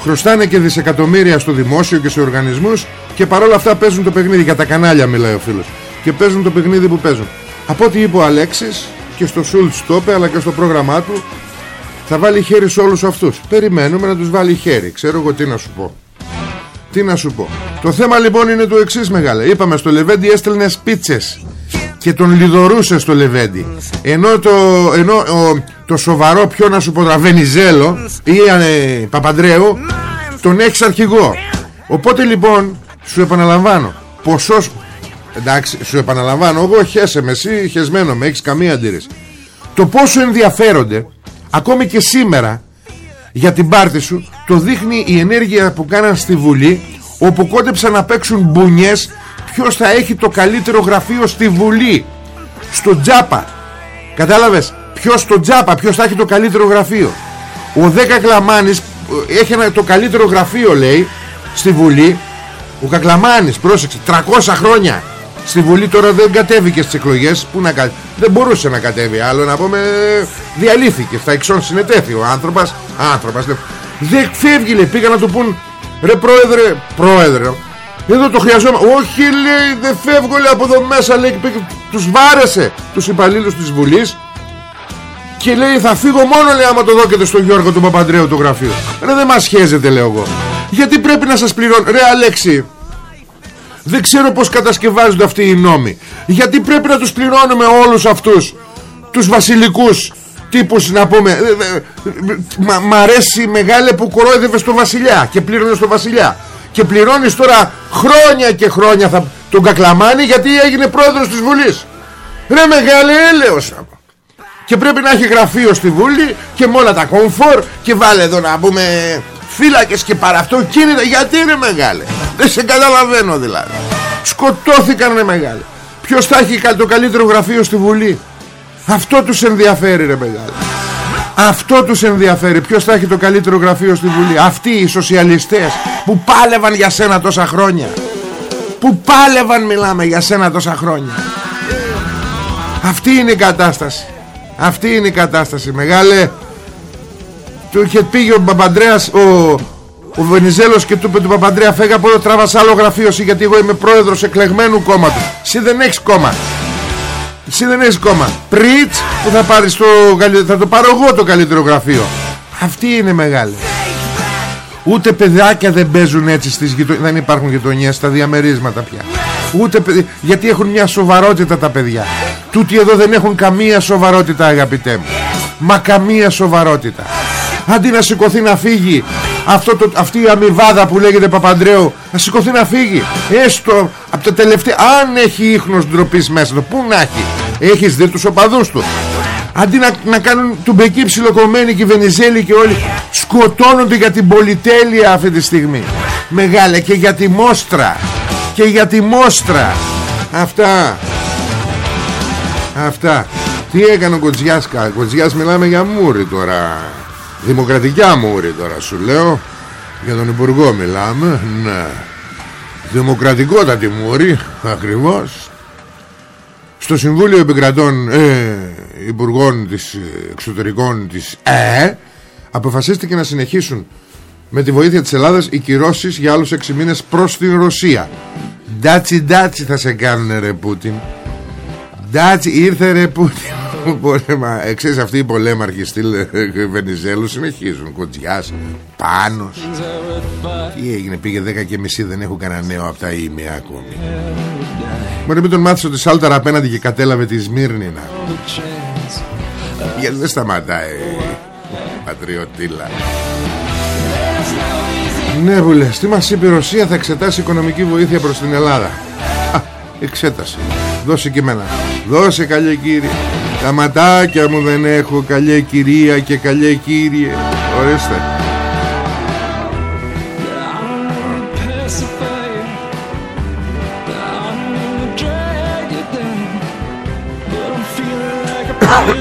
χρωστάνε και δισεκατομμύρια στο δημόσιο και σε οργανισμούς και παρόλα αυτά παίζουν το παιχνίδι. Για τα κανάλια μιλάει ο φίλος. Και παίζουν το παιχνίδι που παίζουν. Από ό,τι είπε ο Αλέξης και στο Σουλτ το αλλά και στο πρόγραμμά του θα βάλει χέρι σε όλους αυτούς. Περιμένουμε να τους βάλει χέρι. Ξέρω εγώ τι να σου πω. Τι να σου πω. Το θέμα λοιπόν είναι το εξής μεγάλε. Είπαμε στο Λεβέντι έστελνε πίτσες και τον λιδωρούσε στο Λεβέντι ενώ το, ενώ, το σοβαρό πιο να σου πω Βενιζέλο ή ε, Παπαντρέου τον έχεις αρχηγό οπότε λοιπόν σου επαναλαμβάνω ποσός εντάξει σου επαναλαμβάνω εγώ χέσαι με εσύ χεσμένο με έχεις καμία αντίρρηση το πόσο ενδιαφέρονται ακόμη και σήμερα για την πάρτη σου το δείχνει η ενέργεια που κάναν στη Βουλή όπου κόντεψαν να παίξουν μπουνιές ποιος θα έχει το καλύτερο γραφείο στη Βουλή. Στο Τζάπα. Κατάλαβες; Ποιος στο Τζάπα ποιος θα έχει το καλύτερο γραφείο. Ο Δέκα Κακλαμάνης ε, έχει ένα, το καλύτερο γραφείο λέει στη Βουλή. Ο Κακλαμάνης πρόσεξε 300 χρόνια στη Βουλή τώρα δεν κατέβηκε στις εκλογές που να κα... δεν μπορούσε να κατέβει άλλο να πούμε διαλύθηκε στα εξών συνετέθη ο άνθρωπος άνθρωπος δεν φεύγει λέει πήγα να του πούν ρε πρόεδρε πρόεδρε εδώ το χρειαζόμαστε. Όχι λέει δεν φεύγω λέει από εδώ μέσα λέει τους βάρεσε τους υπαλλήλους της Βουλής και λέει θα φύγω μόνο λέει άμα το δώκετε στο Γιώργο του Παπαντρέου το γραφείο. Ρε δεν μας χέζετε λέω εγώ. Γιατί πρέπει να σας πληρώνω. Ρε Αλέξη δεν ξέρω πως κατασκευάζονται αυτοί οι νόμοι. Γιατί πρέπει να τους πληρώνουμε όλους αυτούς τους βασιλικούς τύπους να πούμε. Μ' αρέσει μεγάλη που κορόιδευε στο βασιλιά και πλήρωνε στο βασιλιά. Και πληρώνεις τώρα χρόνια και χρόνια θα τον κακλαμάνει γιατί έγινε πρόεδρος της Βουλής. Ρε μεγάλη έλεος. Και πρέπει να έχει γραφείο στη Βουλή και με όλα τα κομφόρ και βάλε εδώ να πούμε φύλακες και παραυτοκίνητα γιατί είναι μεγάλη δεν σε καταλαβαίνω δηλαδή. Σκοτώθηκαν ρε μεγάλη ποιος θα έχει το καλύτερο γραφείο στη Βουλή; Αυτό τους ενδιαφέρει ρε μεγάλη αυτό τους ενδιαφέρει. Ποιος θα έχει το καλύτερο γραφείο στη Βουλή; Αυτοί οι σοσιαλιστές Που πάλευαν για σένα τόσα χρόνια. Που πάλευαν μιλάμε για σένα τόσα χρόνια. Αυτή είναι η κατάσταση. Αυτή είναι η κατάσταση Μεγάλε Του είχε πήγε ο Παπαντρέας Ο, ο Βενιζέλος και του είπε του Παπαντρέα Φέγα από εδώ τράβας άλλο γραφείο Γιατί εγώ είμαι πρόεδρος εκλεγμένου κόμματος Εσύ δεν έχεις κόμμα. Εσύ δεν έχεις κόμμα. Πριτς που θα πάρεις το Θα το πάρω εγώ το καλύτερο γραφείο. Αυτή είναι μεγάλη. Ούτε παιδάκια δεν παίζουν έτσι στις γειτο... Δεν υπάρχουν γειτονιές στα διαμερίσματα πια. Ούτε παιδι... Γιατί έχουν μια σοβαρότητα τα παιδιά. Τούτοι εδώ δεν έχουν καμία σοβαρότητα αγαπητέ μου. Μα καμία σοβαρότητα Αντί να σηκωθεί να φύγει αυτό το, αυτή η αμοιβάδα που λέγεται Παπαντρέου να σηκωθεί να φύγει. Έστω από τα τελευταία αν έχει ίχνος ντροπής μέσα του πού να έχει; Έχεις δει τους οπαδούς του. Αντί να, να κάνουν του μπεκί ψιλοκομμένοι και οι Βενιζέλοι και όλοι σκοτώνονται για την πολυτέλεια αυτή τη στιγμή. Μεγάλε και για τη μόστρα. Και για τη μόστρα. Αυτά. Αυτά. Τι έκανε ο Κοτζιάς Κοτζιάς μιλάμε για μούρι τώρα Δημοκρατικά μούρι τώρα σου λέω Για τον Υπουργό μιλάμε Ναι Δημοκρατικότατη μούρι Ακριβώς Στο Συμβούλιο Επικρατών ε, υπουργών της ε, εξωτερικών της ΕΕ αποφασίστηκε να συνεχίσουν με τη βοήθεια της Ελλάδας οι κυρώσεις για άλλους 6 μήνες προς την Ρωσία. Ντάτσι ντάτσι θα σε κάνουν ρε Πούτιν. Ντάτσι ήρθε ρε Πούτιν. Πολέμα, εξής αυτοί οι πολέμαρχοι στυλ ε, Βενιζέλου συνεχίζουν Κοτζιάς, Πάνος. Τι έγινε πήγε 10 και μισή Δεν έχω κανένα νέο από τα Ίμια ακόμη. Μωρέ μην τον μάθεις ότι σάλταρα απέναντι Και κατέλαβε τη Σμύρνη να Γιατί δεν σταματάει Πατριωτήλα. Ναι βουλές Τι μας είπε η Ρωσία θα εξετάσει οικονομική βοήθεια προς την Ελλάδα. Α, εξέταση Δώσε και εμένα Δώσε καλέ κύριε τα ματάκια μου δεν έχω καλέ κυρία και καλέ κύριε. Ορίστε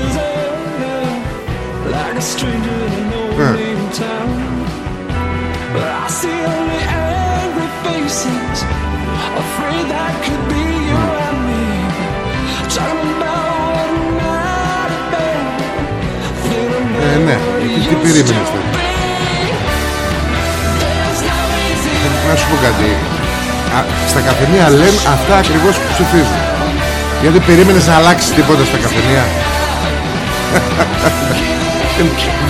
τι, τι περίμενες τώρα. Να σου πω κάτι. Α, στα καφενεία λένε αυτά ακριβώς που ψηφίζουν. Γιατί περίμενες να αλλάξεις τίποτα στα καφενεία;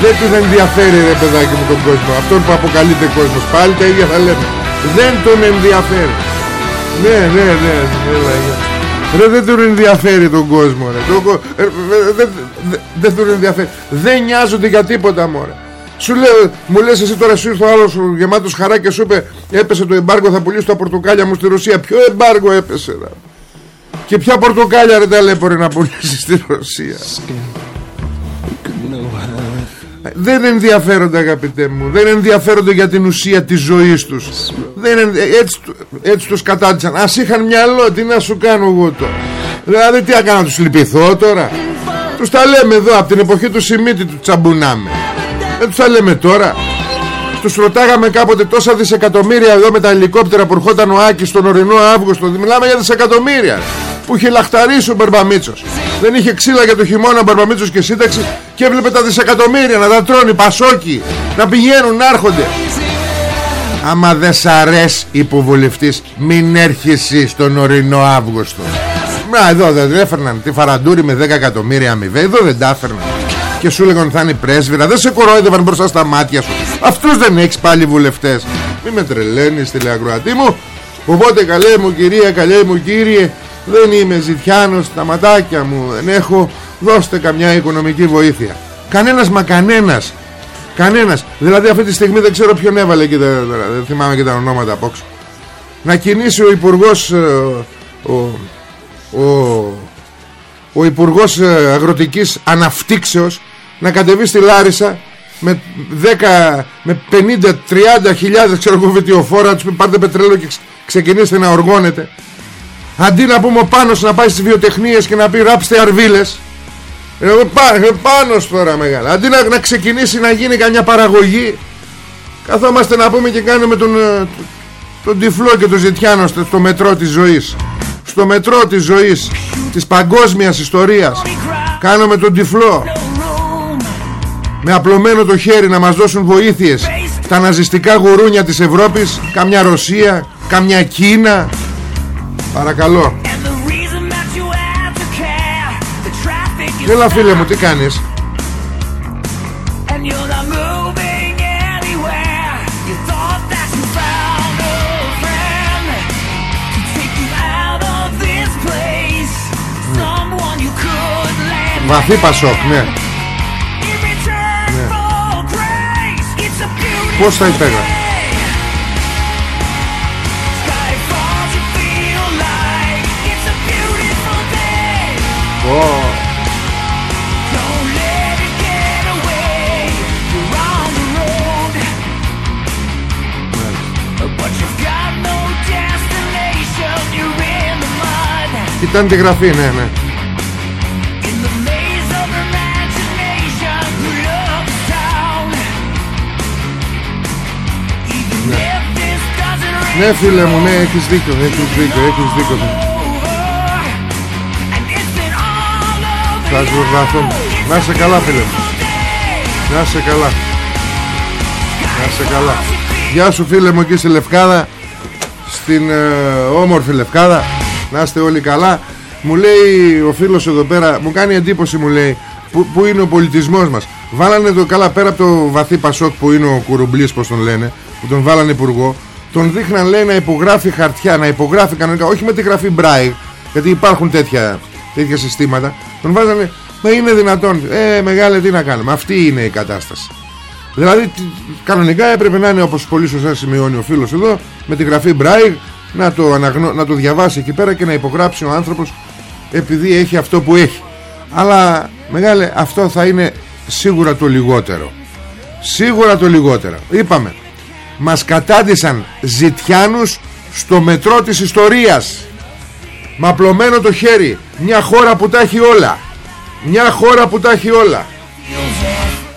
δεν τους δεν ενδιαφέρει ρε παιδάκι μου τον κόσμο. Αυτόν που αποκαλείται κόσμος. Πάλι τα ίδια θα λέμε. Δεν τον ενδιαφέρει. Ναι, ναι, ναι. ναι, ναι. Ρε δεν τον ενδιαφέρει τον κόσμο ρε. Ε, δεν δε, τον ενδιαφέρει. Δεν νοιάζονται για τίποτα μωρέ. Σου λέω, μου λες εσύ τώρα σου ήρθε ο άλλος γεμάτος χαρά και σου είπε έπεσε το εμπάργο θα πουλήσω τα πορτοκάλια μου στη Ρωσία. Ποιο εμπάργο έπεσε ρε. Και ποια πορτοκάλια ρε ταλέπορε να πουλήσει στη Ρωσία. Δεν ενδιαφέρονται αγαπητέ μου Δεν ενδιαφέρονται για την ουσία της ζωής τους δεν έτσι, έτσι τους κατάντησαν Ας είχαν μυαλό τι να σου κάνω εγώ τώρα Δηλαδή τι έκανα να τους λυπηθώ τώρα; Τους τα λέμε εδώ από την εποχή του Σιμίτη του τσαμπουνάμε. Δεν τους τα λέμε τώρα. Τους ρωτάγαμε κάποτε τόσα δισεκατομμύρια εδώ με τα ελικόπτερα που ερχόταν ο Άκης τον ορεινό Αύγουστο. Μιλάμε για δισεκατομμύρια. Που είχε λαχταρίσει ο Μπαρμπαμίτσος δεν είχε ξύλα για το χειμώνα ο Μπαρμπαμίτσος και σύνταξη και έβλεπε τα δισεκατομμύρια να τα τρώνει πασόκι να πηγαίνουν να έρχονται. Άμα δεν σ' αρέσει υποβουλευτής μην έρχεσαι στον ορεινό Αύγουστο να εδώ δεν έφερναν τη φαραντούρη με 10 εκατομμύρια αμοιβέ εδώ δεν τα έφερναν. Και σου λέγανε θα είναι πρέσβυρα. Δεν σε κορόιδευαν μπροστά στα μάτια σου. Αυτούς δεν έχεις πάλι βουλευτές. Μη με τρελαίνεις τηλεακροατή μου. Οπότε καλέ μου κυρία καλέ μου κύριε δεν είμαι ζητιάνος τα ματάκια μου δεν έχω. Δώστε καμιά οικονομική βοήθεια. Κανένας μα κανένας. Κανένας. Δηλαδή αυτή τη στιγμή δεν ξέρω ποιον έβαλε και δεν, δεν θυμάμαι και τα ονόματα απόξω. Να κινήσει ο υπουργός ε, ο, ο, ο υπουργός ε, αγροτικής αναυτήξεως να κατεβεί στη Λάρισα με 10, με 50, 30 χιλιάδες ξέρω εγώ βιτιοφόρα τους πάρτε πετρέλαιο και ξεκινήστε να οργώνετε. Αντί να πούμε ο Πάνος να πάει στις βιοτεχνίες και να πει ράψτε αρβίλες Εγώ πάνω τώρα μεγάλα. Αντί να, να ξεκινήσει να γίνει καμιά παραγωγή Καθόμαστε να πούμε και κάνουμε τον, ε, τον τυφλό και τον ζητιάνο στο μετρό της ζωής Στο μετρό της ζωής Της παγκόσμιας ιστορίας. Κάνουμε τον τυφλό. Με απλωμένο το χέρι να μας δώσουν βοήθειες Τα ναζιστικά γουρούνια της Ευρώπης Καμιά Ρωσία Καμιά Κίνα. Παρακαλώ. Έλα φίλε μου τι κάνεις; Βαθύ Πασόκ ναι. ναι Πώς θα υπέγραφε Ήταν τη γραφή, ναι, ναι. Ναι φίλε μου, ναι, έχεις δίκιο, έχεις δίκιο, έχεις δίκιο. Θα σβουρδαθούμε Να είσαι καλά φίλε μου. Να είσαι καλά. Να είσαι καλά. Γεια σου φίλε μου εκεί στη Λευκάδα Στην ε, όμορφη Λευκάδα. Να είστε όλοι καλά. Μου λέει ο φίλος εδώ πέρα Μου κάνει εντύπωση μου λέει Που, που είναι ο πολιτισμός μας. Βάλανε το καλά πέρα από το βαθύ Πασόκ Που είναι ο Κουρουμπλής πως τον λένε Που τον βάλανε υπουργό Τον δείχναν λέει να υπογράφει χαρτιά Να υπογράφει κανονικά Όχι με τη γραφή Μπράι Γιατί υπάρχουν τέτοια, τέτοια συστήματα Τον βάζανε Μα είναι δυνατόν Ε μεγάλε τι να κάνουμε Αυτή είναι η κατάσταση Δηλαδή κανονικά έπρεπε να είναι όπως πολύ σωστά σημειώνει ο φίλος εδώ με τη γραφή Μπράιγ να το, αναγνω... να το διαβάσει εκεί πέρα και να υπογράψει ο άνθρωπος επειδή έχει αυτό που έχει. Αλλά μεγάλε αυτό θα είναι σίγουρα το λιγότερο. Σίγουρα το λιγότερο. Είπαμε μας κατάντησαν ζητιάνους στο μετρό της ιστορίας. Μαπλωμένο το χέρι. Μια χώρα που τα έχει όλα. Μια χώρα που τα έχει όλα.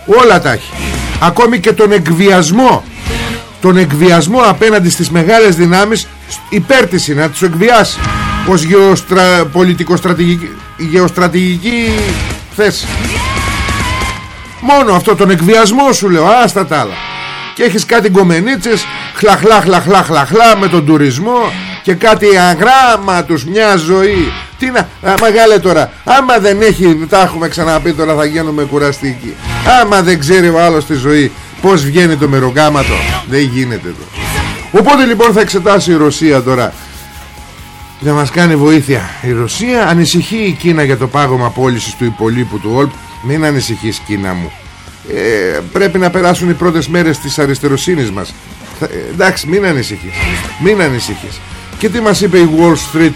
Όλα τα έχει ακόμη και τον εκβιασμό τον εκβιασμό απέναντι στις μεγάλες δυνάμεις υπέρ της είναι να τους εκβιάσει ως γεωστρα... πολιτικο-στρατηγική γεωστρατηγική θέση μόνο αυτό τον εκβιασμό σου λέω άστα τα άλλα και έχεις κάτι γκομενίτσες χλαχλά χλαχλά χλαχλά με τον τουρισμό και κάτι αγράμματους μια ζωή. Τι να, α, μεγάλε τώρα άμα δεν έχει, τα έχουμε ξαναπεί τώρα θα γίνουμε κουραστικοί. Άμα δεν ξέρει ο άλλος τη ζωή πως βγαίνει το μεροκάματο δεν γίνεται το οπότε λοιπόν θα εξετάσει η Ρωσία τώρα. Να μας κάνει βοήθεια. Η Ρωσία ανησυχεί η Κίνα για το πάγωμα πώλησης του υπολείπου του ΟΛΠ μην ανησυχείς Κίνα μου ε, πρέπει να περάσουν οι πρώτες μέρες της αριστεροσύνης μας. Ε, εντάξει μην ανησυχείς. Μην ανησυχείς. Και τι μας είπε η Wall Street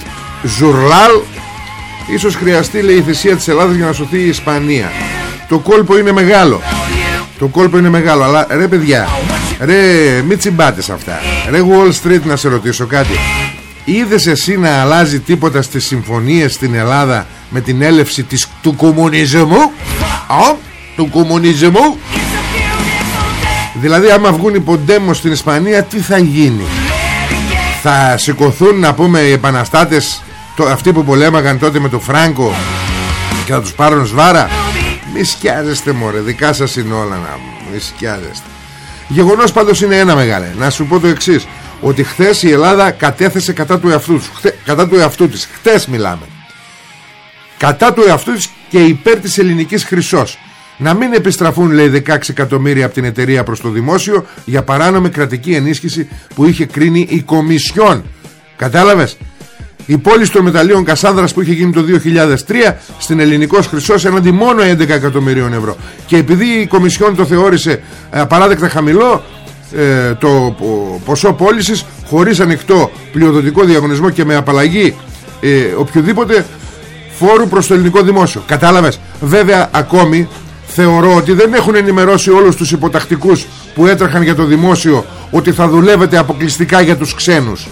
Journal; Ίσως χρειαστεί λέει η θυσία της Ελλάδας για να σωθεί η Ισπανία. Το κόλπο είναι μεγάλο. Το κόλπο είναι μεγάλο Αλλά ρε παιδιά Ρε μη τσιμπάτες αυτά. Ρε Wall Street να σε ρωτήσω κάτι. Είδες εσύ να αλλάζει τίποτα στις συμφωνίες στην Ελλάδα Με την έλευση της, του κομμουνισμού; Α, Του κομμουνισμού. Δηλαδή άμα βγουν οι ποντέμος στην Ισπανία Τι θα γίνει; Θα σηκωθούν να πούμε οι επαναστάτες το, αυτοί που πολέμαγαν τότε με το Φράγκο και θα τους πάρουν σβάρα; Μη σκιάζεστε μωρέ δικά σας είναι όλα να μη σκιάζεστε γεγονός πάντως είναι ένα μεγάλο να σου πω το εξής ότι χθες η Ελλάδα κατέθεσε κατά του εαυτούς, χθε, κατά του εαυτού της. Χθες μιλάμε. Κατά του εαυτού της και υπέρ της ελληνικής χρυσός να μην επιστραφούν λέει 16 εκατομμύρια από την εταιρεία προς το δημόσιο για παράνομη κρατική ενίσχυση που είχε κρίνει η Κομισιόν. Κατάλαβες; Η πόλη των μεταλλίων Κασάνδρας που είχε γίνει το 2003 στην ελληνικός χρυσός έναντι μόνο 11 εκατομμυρίων ευρώ. Και επειδή η Κομισιόν το θεώρησε ε, απαράδεκτα χαμηλό ε, το ποσό πώλησης χωρίς ανοιχτό πλειοδοτικό διαγωνισμό και με απαλλαγή ε, οποιοδήποτε φόρου προς το ελληνικό δημόσιο. Κατάλαβες; Βέβαια ακόμη θεωρώ ότι δεν έχουν ενημερώσει όλους τους υποτακτικούς που έτρεχαν για το δημόσιο ότι θα δουλεύετε αποκλειστικά για τους ξένους.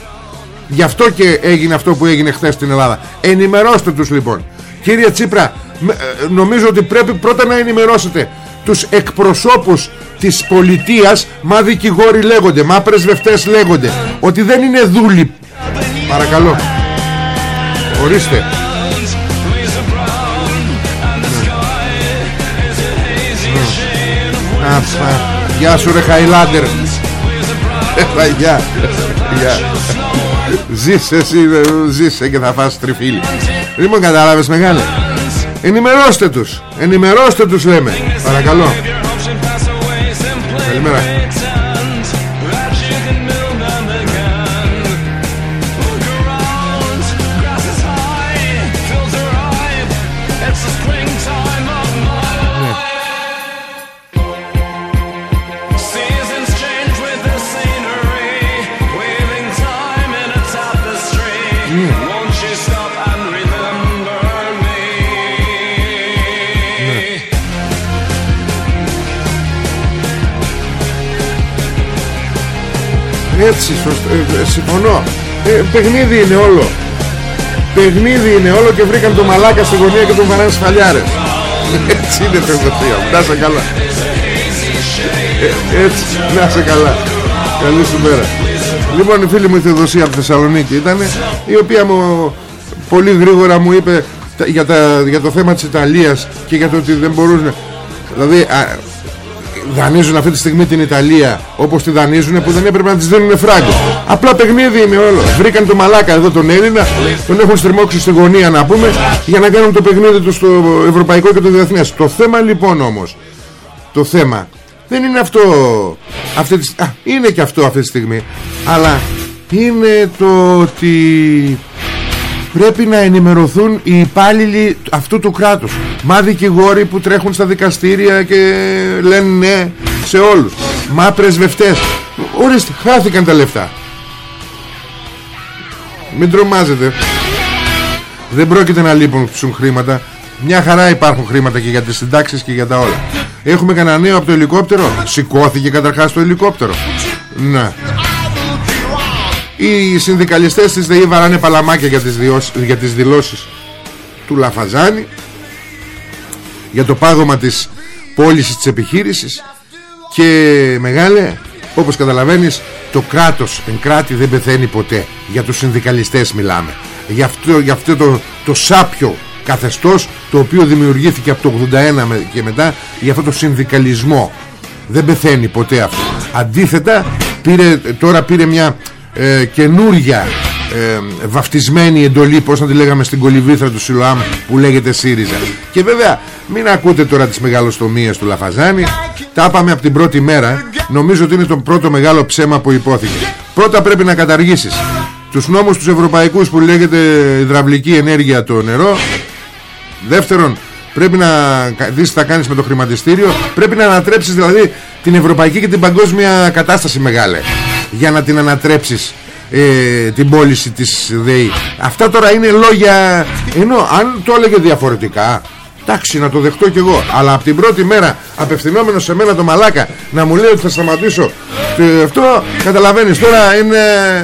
Γι' αυτό και έγινε αυτό που έγινε χθες στην Ελλάδα. Ενημερώστε τους λοιπόν. Κύριε Τσίπρα ε, Νομίζω ότι πρέπει πρώτα να ενημερώσετε Τους εκπροσώπους της πολιτείας Μα δικηγόροι λέγονται Μα πρεσβευτές λέγονται Ότι δεν είναι δούλοι. Παρακαλώ. Ορίστε Γεια σου ρε Χαϊλάντερ. Γεια. Γεια. Ζήσε εσύ Ζήσε και θα φας τριφύλι. Λοιπόν κατάλαβες μεγάλε. Ενημερώστε τους. Ενημερώστε τους λέμε. Παρακαλώ. Καλημέρα Έτσι, ε, ε, συμφωνώ. Ε, παιχνίδι είναι όλο. Παιχνίδι είναι όλο και βρήκαν το μαλάκα στη γωνία και τον βαράνε σφαλιάρες. Έτσι είναι παιδευτία Να σε καλά. Ε, έτσι, να σε καλά. Καλή σου μέρα. Λοιπόν η φίλη μου η Θεοδοσία από Θεσσαλονίκη ήταν η οποία μου πολύ γρήγορα μου είπε τα- για, τα, για το θέμα της Ιταλίας και για το ότι δεν μπορούν δηλαδή α, δανείζουν αυτή τη στιγμή την Ιταλία όπως τη δανείζουν που δεν έπρεπε να της δίνουν φράγκο. Απλά παιχνίδι είναι όλο. Βρήκαν το μαλάκα εδώ τον Έλληνα τον έχουν στριμώξει στη γωνία να πούμε για να κάνουν το παιχνίδι τους στο ευρωπαϊκό και το διεθνές. Το θέμα λοιπόν όμως το θέμα δεν είναι αυτό αυτή τη, α, είναι και αυτό αυτή τη στιγμή αλλά είναι το ότι πρέπει να ενημερωθούν οι υπάλληλοι αυτού του κράτους. Μα δικηγόροι που τρέχουν στα δικαστήρια και λένε ναι σε όλους. Μα πρεσβευτές. Ορίστε χάθηκαν τα λεφτά. Μην τρομάζετε. Δεν πρόκειται να λείπουν χρήματα. Μια χαρά υπάρχουν χρήματα και για τις συντάξεις και για τα όλα. Έχουμε κανένα νέο από το ελικόπτερο; Σηκώθηκε καταρχάς το ελικόπτερο. Ναι Οι συνδικαλιστές της ΔΕΗ βαράνε παλαμάκια για τις, διώσεις, για τις δηλώσεις του Λαφαζάνη Για το πάγωμα της πώλησης της επιχείρησης Και μεγάλε όπως καταλαβαίνεις το κράτος εν κράτη δεν πεθαίνει ποτέ. Για τους συνδικαλιστές μιλάμε. Για αυτό, για αυτό το, το σάπιο καθεστώς το οποίο δημιουργήθηκε από το 81 με- και μετά για αυτό το συνδικαλισμό. Δεν πεθαίνει ποτέ αυτό. Αντίθετα πήρε, τώρα πήρε μια ε, καινούρια ε, βαφτισμένη εντολή πως να τη λέγαμε στην κολυβήθρα του Σιλοάμ που λέγεται ΣΥΡΙΖΑ. Και βέβαια μην ακούτε τώρα τις μεγαλοστομίες του Λαφαζάνη. Τα είπαμε από την πρώτη μέρα. Νομίζω ότι είναι το πρώτο μεγάλο ψέμα που υπόθηκε. Πρώτα πρέπει να καταργήσεις τους νόμους τους ευρωπαϊκούς που λέγεται υδραυλική ενέργεια το νερό. Δεύτερον, πρέπει να κα- δεις τι θα κάνεις με το χρηματιστήριο. Πρέπει να ανατρέψεις δηλαδή την ευρωπαϊκή και την παγκόσμια κατάσταση μεγάλε. Για να την ανατρέψεις ε, την πώληση της ΔΕΗ. Αυτά τώρα είναι λόγια... Ενώ αν το έλεγε διαφορετικά... Εντάξει να το δεχτώ κι εγώ. Αλλά από την πρώτη μέρα απευθυνόμενος σε μένα το μαλάκα Να μου λέει ότι θα σταματήσω ε, Αυτό καταλαβαίνεις τώρα είναι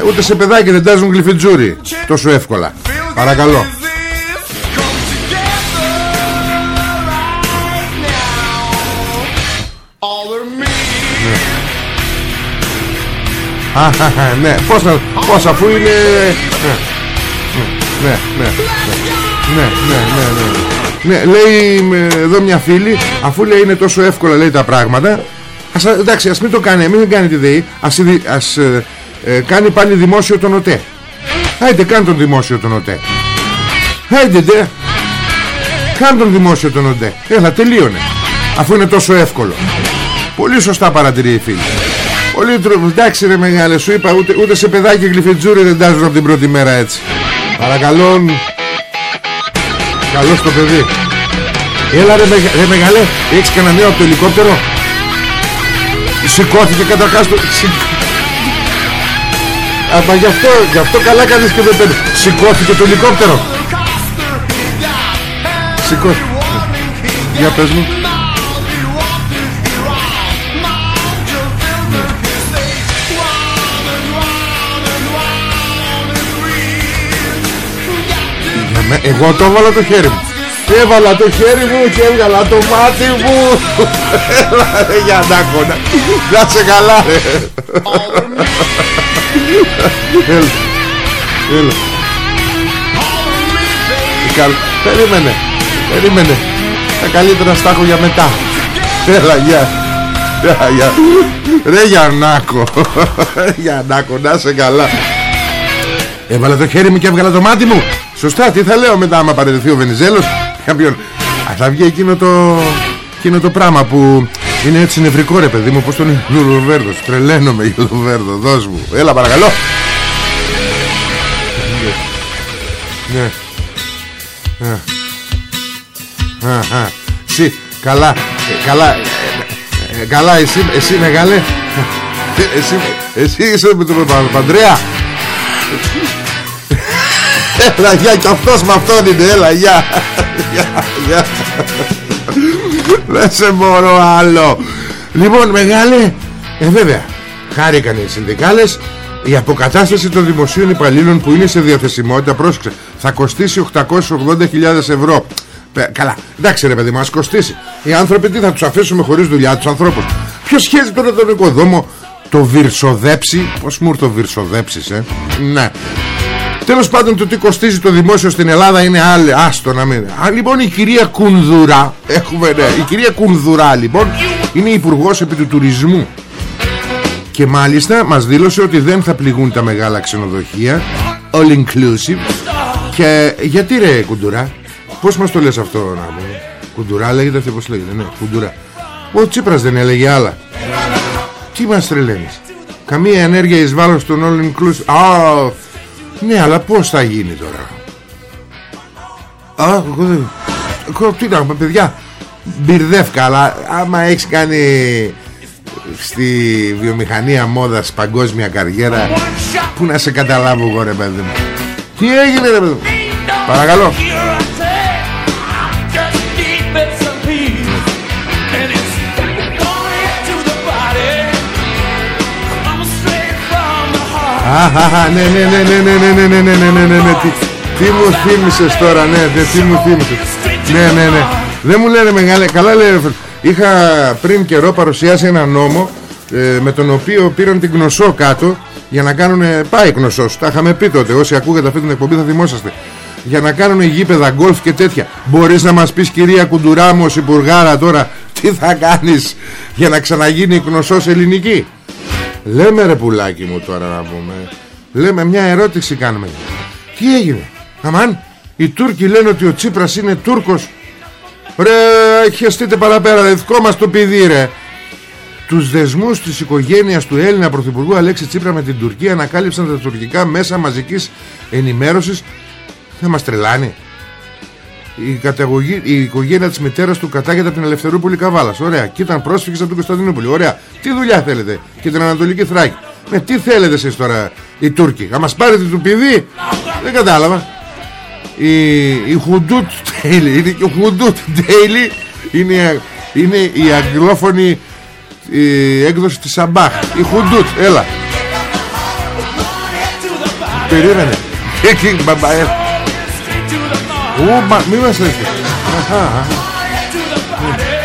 Ούτε σε παιδάκι δεν τάζουν γλυφιτζούρι Τόσο εύκολα. Παρακαλώ ναι, πώς, να, πώς αφού είναι... Ναι, ναι, ναι, ναι, ναι, ναι, ναι, ναι. Ναι, λέει με- εδώ μια φίλη, αφού λέει είναι τόσο εύκολα λέει τα πράγματα, ας, εντάξει, ας μην το κάνει, μην κάνει τη ΔΕΗ, ας, ειδη- ας ε, ε, κάνει πάλι δημόσιο τον ΟΤΕ. Άιντε, κάνε τον δημόσιο τον ΟΤΕ. Άιντε, ντε. Κάνε τον δημόσιο τον ΟΤΕ. Έλα, τελείωνε. Αφού είναι τόσο εύκολο. Πολύ σωστά παρατηρεί η φίλη. Πολύ τρόπος. Εντάξει ρε μεγάλε σου είπα ούτε, ούτε σε παιδάκι γλυφιτζούρι δεν τάζουν από την πρώτη μέρα έτσι. Παρακαλώ. Καλώς το παιδί. Έλα ρε, μεγα, ρε μεγάλε Έχεις κανένα νέο από το ελικόπτερο; Σηκώθηκε καταρχάς το σηκ... Α, μα γι' αυτό, γι' αυτό καλά κάνεις και δεν παίρνεις Σηκώθηκε το ελικόπτερο Σηκώθηκε Για πες μου Για μέ- Εγώ το έβαλα το χέρι μου. Έβαλα το χέρι μου και έβγαλα το μάτι μου. Έλα ρε για να κόνα Να σε καλά ρε. Έλα Έλα. Καλ... Περίμενε Περίμενε. Τα καλύτερα στα έχω για μετά. Έλα γεια. Γεια, γεια. Ρε Γιαννάκο. Γιαννάκο να σε καλά. Έβαλα το χέρι μου και έβγαλα το μάτι μου Σωστά τι θα λέω μετά άμα παραιτηθεί ο Βενιζέλος Κάποιον Α, Θα βγει εκείνο το Εκείνο το πράγμα που είναι έτσι νευρικό ρε παιδί μου Πως τον είναι Λουλουβέρδος Τρελαίνομαι για Λουλουβέρδο Δώσ' μου. Έλα παρακαλώ. Ναι. Ναι Α, α. Εσύ καλά ε, Καλά ε, ε, Καλά εσύ, εσύ μεγάλε. Ε, Εσύ, εσύ είσαι με τον Πα- Παντρέα Έλα γεια και αυτός με αυτόν είναι. Έλα γεια. Γεια, γεια. Δεν σε μπορώ άλλο. Λοιπόν μεγάλε Ε βέβαια Χάρηκαν οι συνδικάλες. Η αποκατάσταση των δημοσίων υπαλλήλων που είναι σε διαθεσιμότητα Πρόσεξε Θα κοστίσει 880.000 ευρώ. Πε- Καλά Εντάξει ρε παιδί μας κοστίσει. Οι άνθρωποι τι θα τους αφήσουμε χωρίς δουλειά τους ανθρώπους. Ποιος σχέζει τώρα τον οικοδόμο Το βυρσοδέψει Πως μου ήρθε το βυρσοδέψεις ε; Ναι Τέλος πάντων το τι κοστίζει το δημόσιο στην Ελλάδα είναι άλλη Άστο να μην Α, Λοιπόν η κυρία Κουνδουρά Έχουμε ναι Η κυρία Κουνδουρά λοιπόν Είναι υπουργός επί του τουρισμού. Και μάλιστα μας δήλωσε ότι δεν θα πληγούν τα μεγάλα ξενοδοχεία All inclusive. Και γιατί ρε Κουντουρά Πώς μας το λες αυτό να πούμε Κουντουρά λέγεται αυτό πως λέγεται ναι, Κουντουρά Ο Τσίπρας δεν έλεγε άλλα. Τι μας τρελαίνεις; Καμία ενέργεια εις βάρος των all inclusive. Α, ναι αλλά πως θα γίνει τώρα; Α, εγώ δεν εγώ, Τι ήταν παιδιά Μπυρδεύκα αλλά άμα έχεις κάνει Στη βιομηχανία μόδας Παγκόσμια καριέρα Πού να σε καταλάβω εγώ ρε παιδί μου. Τι έγινε ρε παιδί μου; Παρακαλώ Αχ, ναι, ναι, ναι, ναι, ναι, ναι, ναι, ναι, ναι, ναι, ναι, ναι, τι, τι μου θύμισες τώρα, ναι, ναι, τι μου θύμισες. Ναι, ναι, ναι. Δεν μου λένε μεγάλε, καλά λέει, είχα πριν καιρό παρουσιάσει ένα νόμο ε, με τον οποίο πήραν την γνωσό κάτω για να κάνουν, πάει γνωσός, τα είχαμε πει τότε, όσοι ακούγατε αυτή την εκπομπή θα θυμόσαστε για να κάνουν γήπεδα, γκολφ και τέτοια. Μπορείς να μας πεις κυρία Κουντουράμος, υπουργάρα τώρα, τι θα κάνεις για να ξαναγίνει η γνωσός ελληνική. Λέμε ρε πουλάκι μου τώρα να πούμε. Λέμε μια ερώτηση κάνουμε. Τι έγινε; Αμάν οι Τούρκοι λένε ότι ο Τσίπρας είναι Τούρκος. Ρε χεστείτε παραπέρα ρε δικό μας το παιδί ρε. Τους δεσμούς της οικογένειας του Έλληνα Πρωθυπουργού Αλέξη Τσίπρα με την Τουρκία Ανακάλυψαν τα τουρκικά μέσα μαζικής ενημέρωσης. Θα μας τρελάνει η, καταγωγή, η οικογένεια της μητέρας του κατάγεται από την Ελευθερούπολη Καβάλας. Ωραία. Και ήταν πρόσφυγες από την Κωνσταντινούπολη. Ωραία. Τι δουλειά θέλετε; Και την Ανατολική Θράκη. Με τι θέλετε εσείς τώρα οι Τούρκοι; Να μας πάρετε του παιδί Δεν κατάλαβα. Η, η Χουντούτ Ντέιλι. Είναι και ο Χουντούτ Ντέιλι. Είναι, είναι η αγγλόφωνη η έκδοση της Σαμπάχ. Η Χουντούτ. Έλα. Περίμενε. Εκεί μπαμπαέ Ου, μα, μη μας λες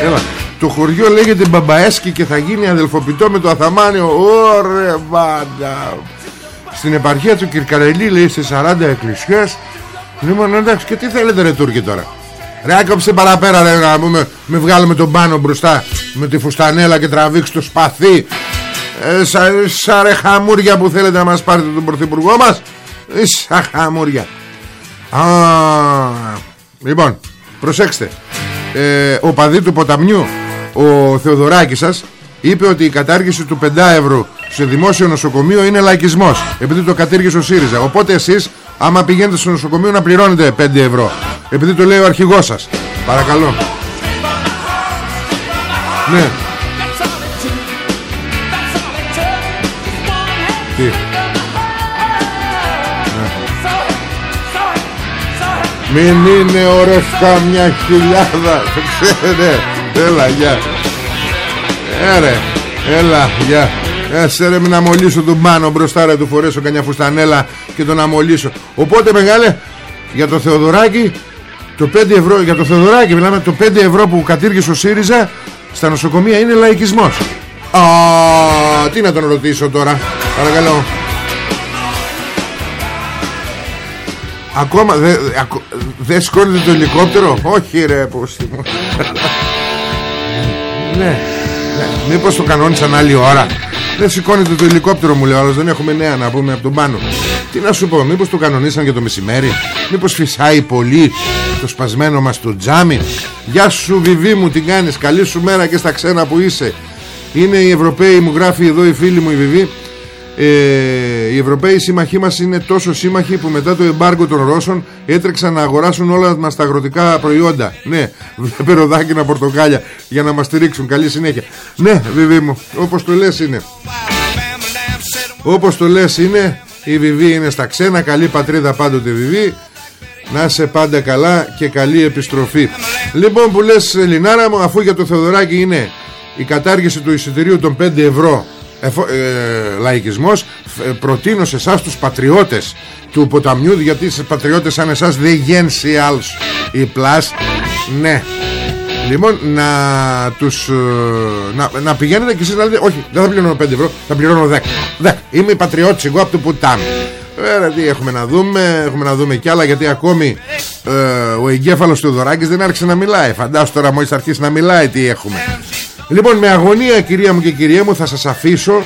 Έλα. Το χωριό λέγεται Μπαμπαέσκι και θα γίνει αδελφοποιητό με το Αθαμάνιο. Ωρε μπάντα. Στην επαρχία του Κυρκαρελή λέει σε 40 εκκλησιές. Λοιπόν εντάξει και τι θέλετε ρε Τούρκοι τώρα; Ρε άκοψε παραπέρα ρε να πούμε Με βγάλουμε τον πάνω μπροστά Με τη φουστανέλα και τραβήξει το σπαθί. Ε, Σα σα ρε χαμούρια που θέλετε να μας πάρετε τον πρωθυπουργό μας. Ε, Σα χαμούρια Α, λοιπόν, προσέξτε. Ε, ο παδί του ποταμιού, ο Θεοδωράκης σας, είπε ότι η κατάργηση του 5 ευρώ σε δημόσιο νοσοκομείο είναι λαϊκισμός. Επειδή το κατήργησε ο ΣΥΡΙΖΑ. Οπότε εσείς, άμα πηγαίνετε στο νοσοκομείο, να πληρώνετε 5 ευρώ. Επειδή το λέει ο αρχηγός σας. Παρακαλώ. Ναι. Τι; Μην είναι ώρες καμιά χιλιάδα Ξέρε Έλα γεια. Έρε Έλα γεια. Έσε ρε να μολύσω τον πάνω μπροστά ρε του φορέσω κανιά φουστανέλα και τον αμολύσω Οπότε μεγάλε για το Θεοδωράκι το 5 ευρώ για το Θεοδωράκι μιλάμε το 5 ευρώ που κατήργησε ο ΣΥΡΙΖΑ στα νοσοκομεία είναι λαϊκισμός. Α, τι να τον ρωτήσω τώρα Παρακαλώ. Ακόμα δεν δε σκόνεται το ελικόπτερο; Όχι ρε πως Ναι, ναι. Μήπως το κανόνισαν άλλη ώρα; Δεν σηκώνεται το ελικόπτερο μου λέει Αλλά δεν έχουμε νέα να πούμε από τον πάνω Τι να σου πω μήπως το κανονίσαν για το μεσημέρι; Μήπως φυσάει πολύ Το σπασμένο μας το τζάμι; Γεια σου Βιβί μου την κάνεις; Καλή σου μέρα και στα ξένα που είσαι. Είναι οι Ευρωπαίοι μου γράφει εδώ η φίλη μου η Βιβί ε, οι Ευρωπαίοι σύμμαχοί μας είναι τόσο σύμμαχοι που μετά το εμπάργκο των Ρώσων έτρεξαν να αγοράσουν όλα μας τα αγροτικά προϊόντα. Ναι, περοδάκινα πορτοκάλια για να μας στηρίξουν. Καλή συνέχεια. Ναι, Βιβί μου, όπως το λες είναι. Όπως το λες είναι, η Βιβί είναι στα ξένα, καλή πατρίδα πάντοτε Βιβί. Να είσαι πάντα καλά και καλή επιστροφή. Λοιπόν που λες Ελληνάρα μου, αφού για το Θεοδωράκι είναι η κατάργηση του εισιτηρίου των 5 ευρώ εφο, ε, λαϊκισμός ε, προτείνω σε εσάς τους πατριώτες του ποταμιού γιατί σε πατριώτες σαν εσάς δεν γένσει άλλους η πλάς ναι. Λοιπόν να τους ε, να, να πηγαίνετε και εσείς να λέτε Όχι δεν θα πληρώνω 5 ευρώ θα πληρώνω 10 10 Είμαι πατριώτης εγώ από το πουτάν. Βέβαια τι έχουμε να δούμε Έχουμε να δούμε κι άλλα γιατί ακόμη ε, Ο εγκέφαλος του Δωράκης δεν άρχισε να μιλάει. Φαντάσου τώρα μόλις αρχίσει να μιλάει τι έχουμε Λοιπόν με αγωνία κυρία μου και κυρία μου Θα σας αφήσω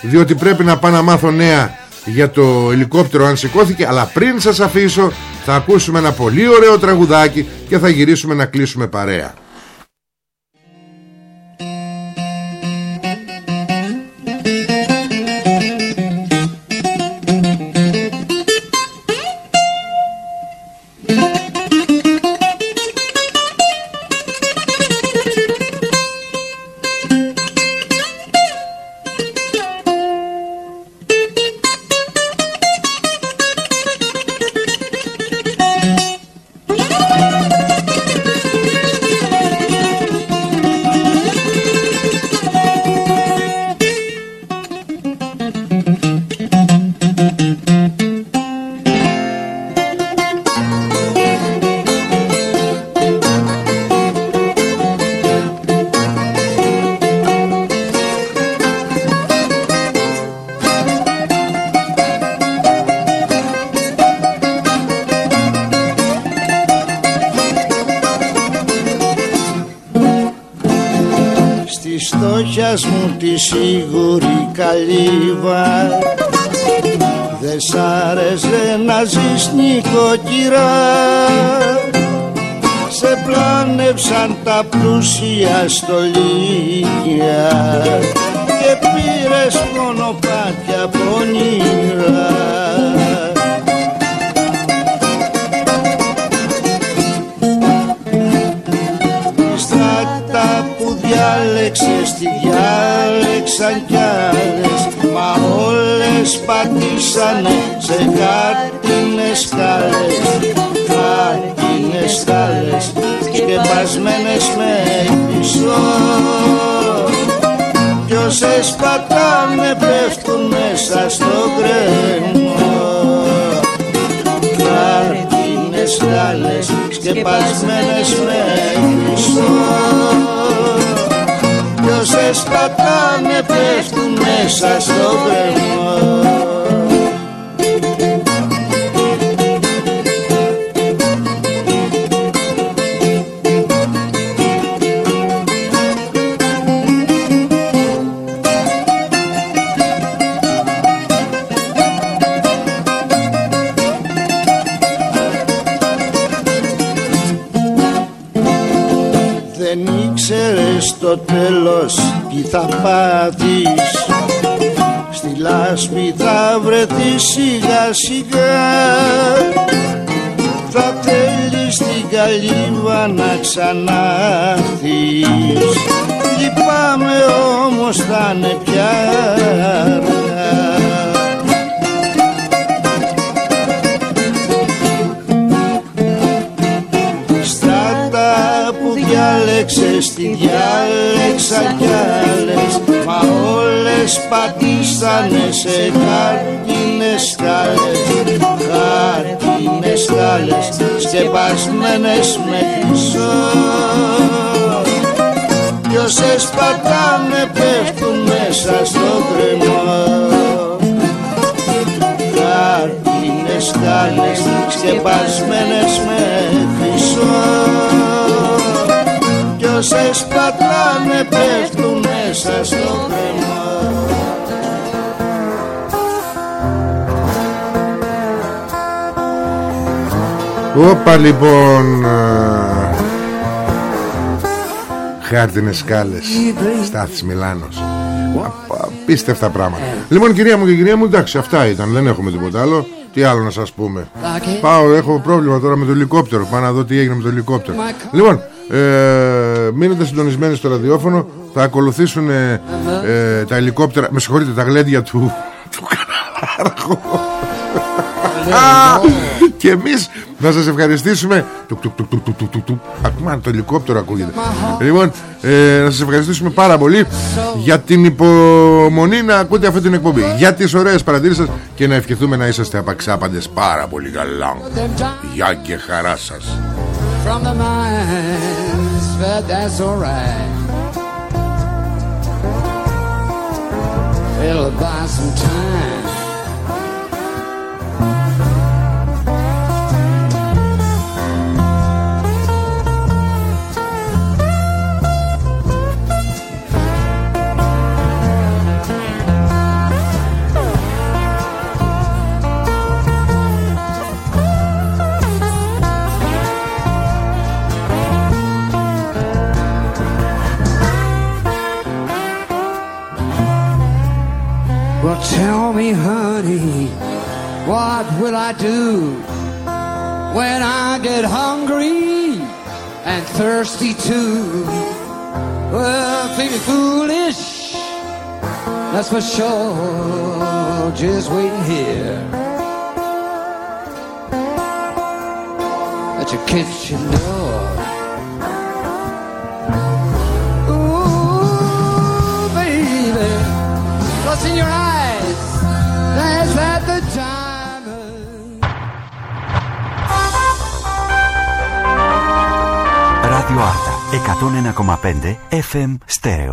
Διότι πρέπει να πάω να μάθω νέα Για το ελικόπτερο αν σηκώθηκε. Αλλά πριν σας αφήσω Θα ακούσουμε ένα πολύ ωραίο τραγουδάκι Και θα γυρίσουμε να κλείσουμε παρέα σίγουρη καλύβα. Δε σ' άρεσε να ζεις νοικοκυρά. Σε πλάνεψαν τα πλούσια στολίκια Και πήρες μονοπάτια πονηρά. Διάλεξες τη διάλεξαν κι άλλες Μα όλες πατήσανε σε χάρτινες σκάλες Χάρτινες σκάλες σκεπασμένες με πισό. Κι όσες πατάνε πέφτουν μέσα στο κρέμο. Χάρτινες σκάλες σκεπασμένες με πισό. Όσες πατάνε πέφτουν μέσα στο κρεμό στο τέλος τι θα πάθεις Στη λάσπη θα βρεθείς σιγά σιγά. Θα θέλεις την καλύβα να ξανάρθεις Λυπάμαι όμως θα είναι πια διάλεξες, τη διάλεξα κι άλλες Μα όλες πατήσανε σε χάρτινες σκάλες. Χάρτινες σκάλες σκεπασμένες με χρυσό. Κι όσες πατάνε πέφτουν μέσα στο κρεμό. Χάρτινες σκάλες σκεπασμένες με χρυσό όσες πατράνε πέφτουν μέσα στο κρεμό Όπα λοιπόν Χάρτινες σκάλες Στάθης Μιλάνος. Απίστευτα πράγματα. Λοιπόν κυρία μου και κυρία μου εντάξει αυτά ήταν Δεν έχουμε τίποτα άλλο. Τι άλλο να σας πούμε; Πάω έχω πρόβλημα τώρα με το ελικόπτερο Πάω να δω τι έγινε με το ελικόπτερο. Λοιπόν ε, μείνετε συντονισμένοι στο ραδιόφωνο. Θα ακολουθήσουν ε, ε, τα ελικόπτερα. Με συγχωρείτε τα γλέντια του του καναλάρχου και εμείς να σας ευχαριστήσουμε. Ακούμε το ελικόπτερο ακούγεται. Λοιπόν ε, να σας ευχαριστήσουμε πάρα πολύ Για την υπομονή να ακούτε αυτή την εκπομπή. Για τις ωραίες παρατήρησεις σας Και να ευχηθούμε να είσαστε απαξάπαντες πάρα πολύ καλά. Γεια και χαρά σας but that's alright. It'll buy some time. Me, honey, what will I do when I get hungry and thirsty too? Well, feeling foolish, that's for sure. Just waiting here at your kitchen door. Ooh, baby, what's in your eyes? Κατόνενα κομαπέντε, ΕΦΜ Στέο.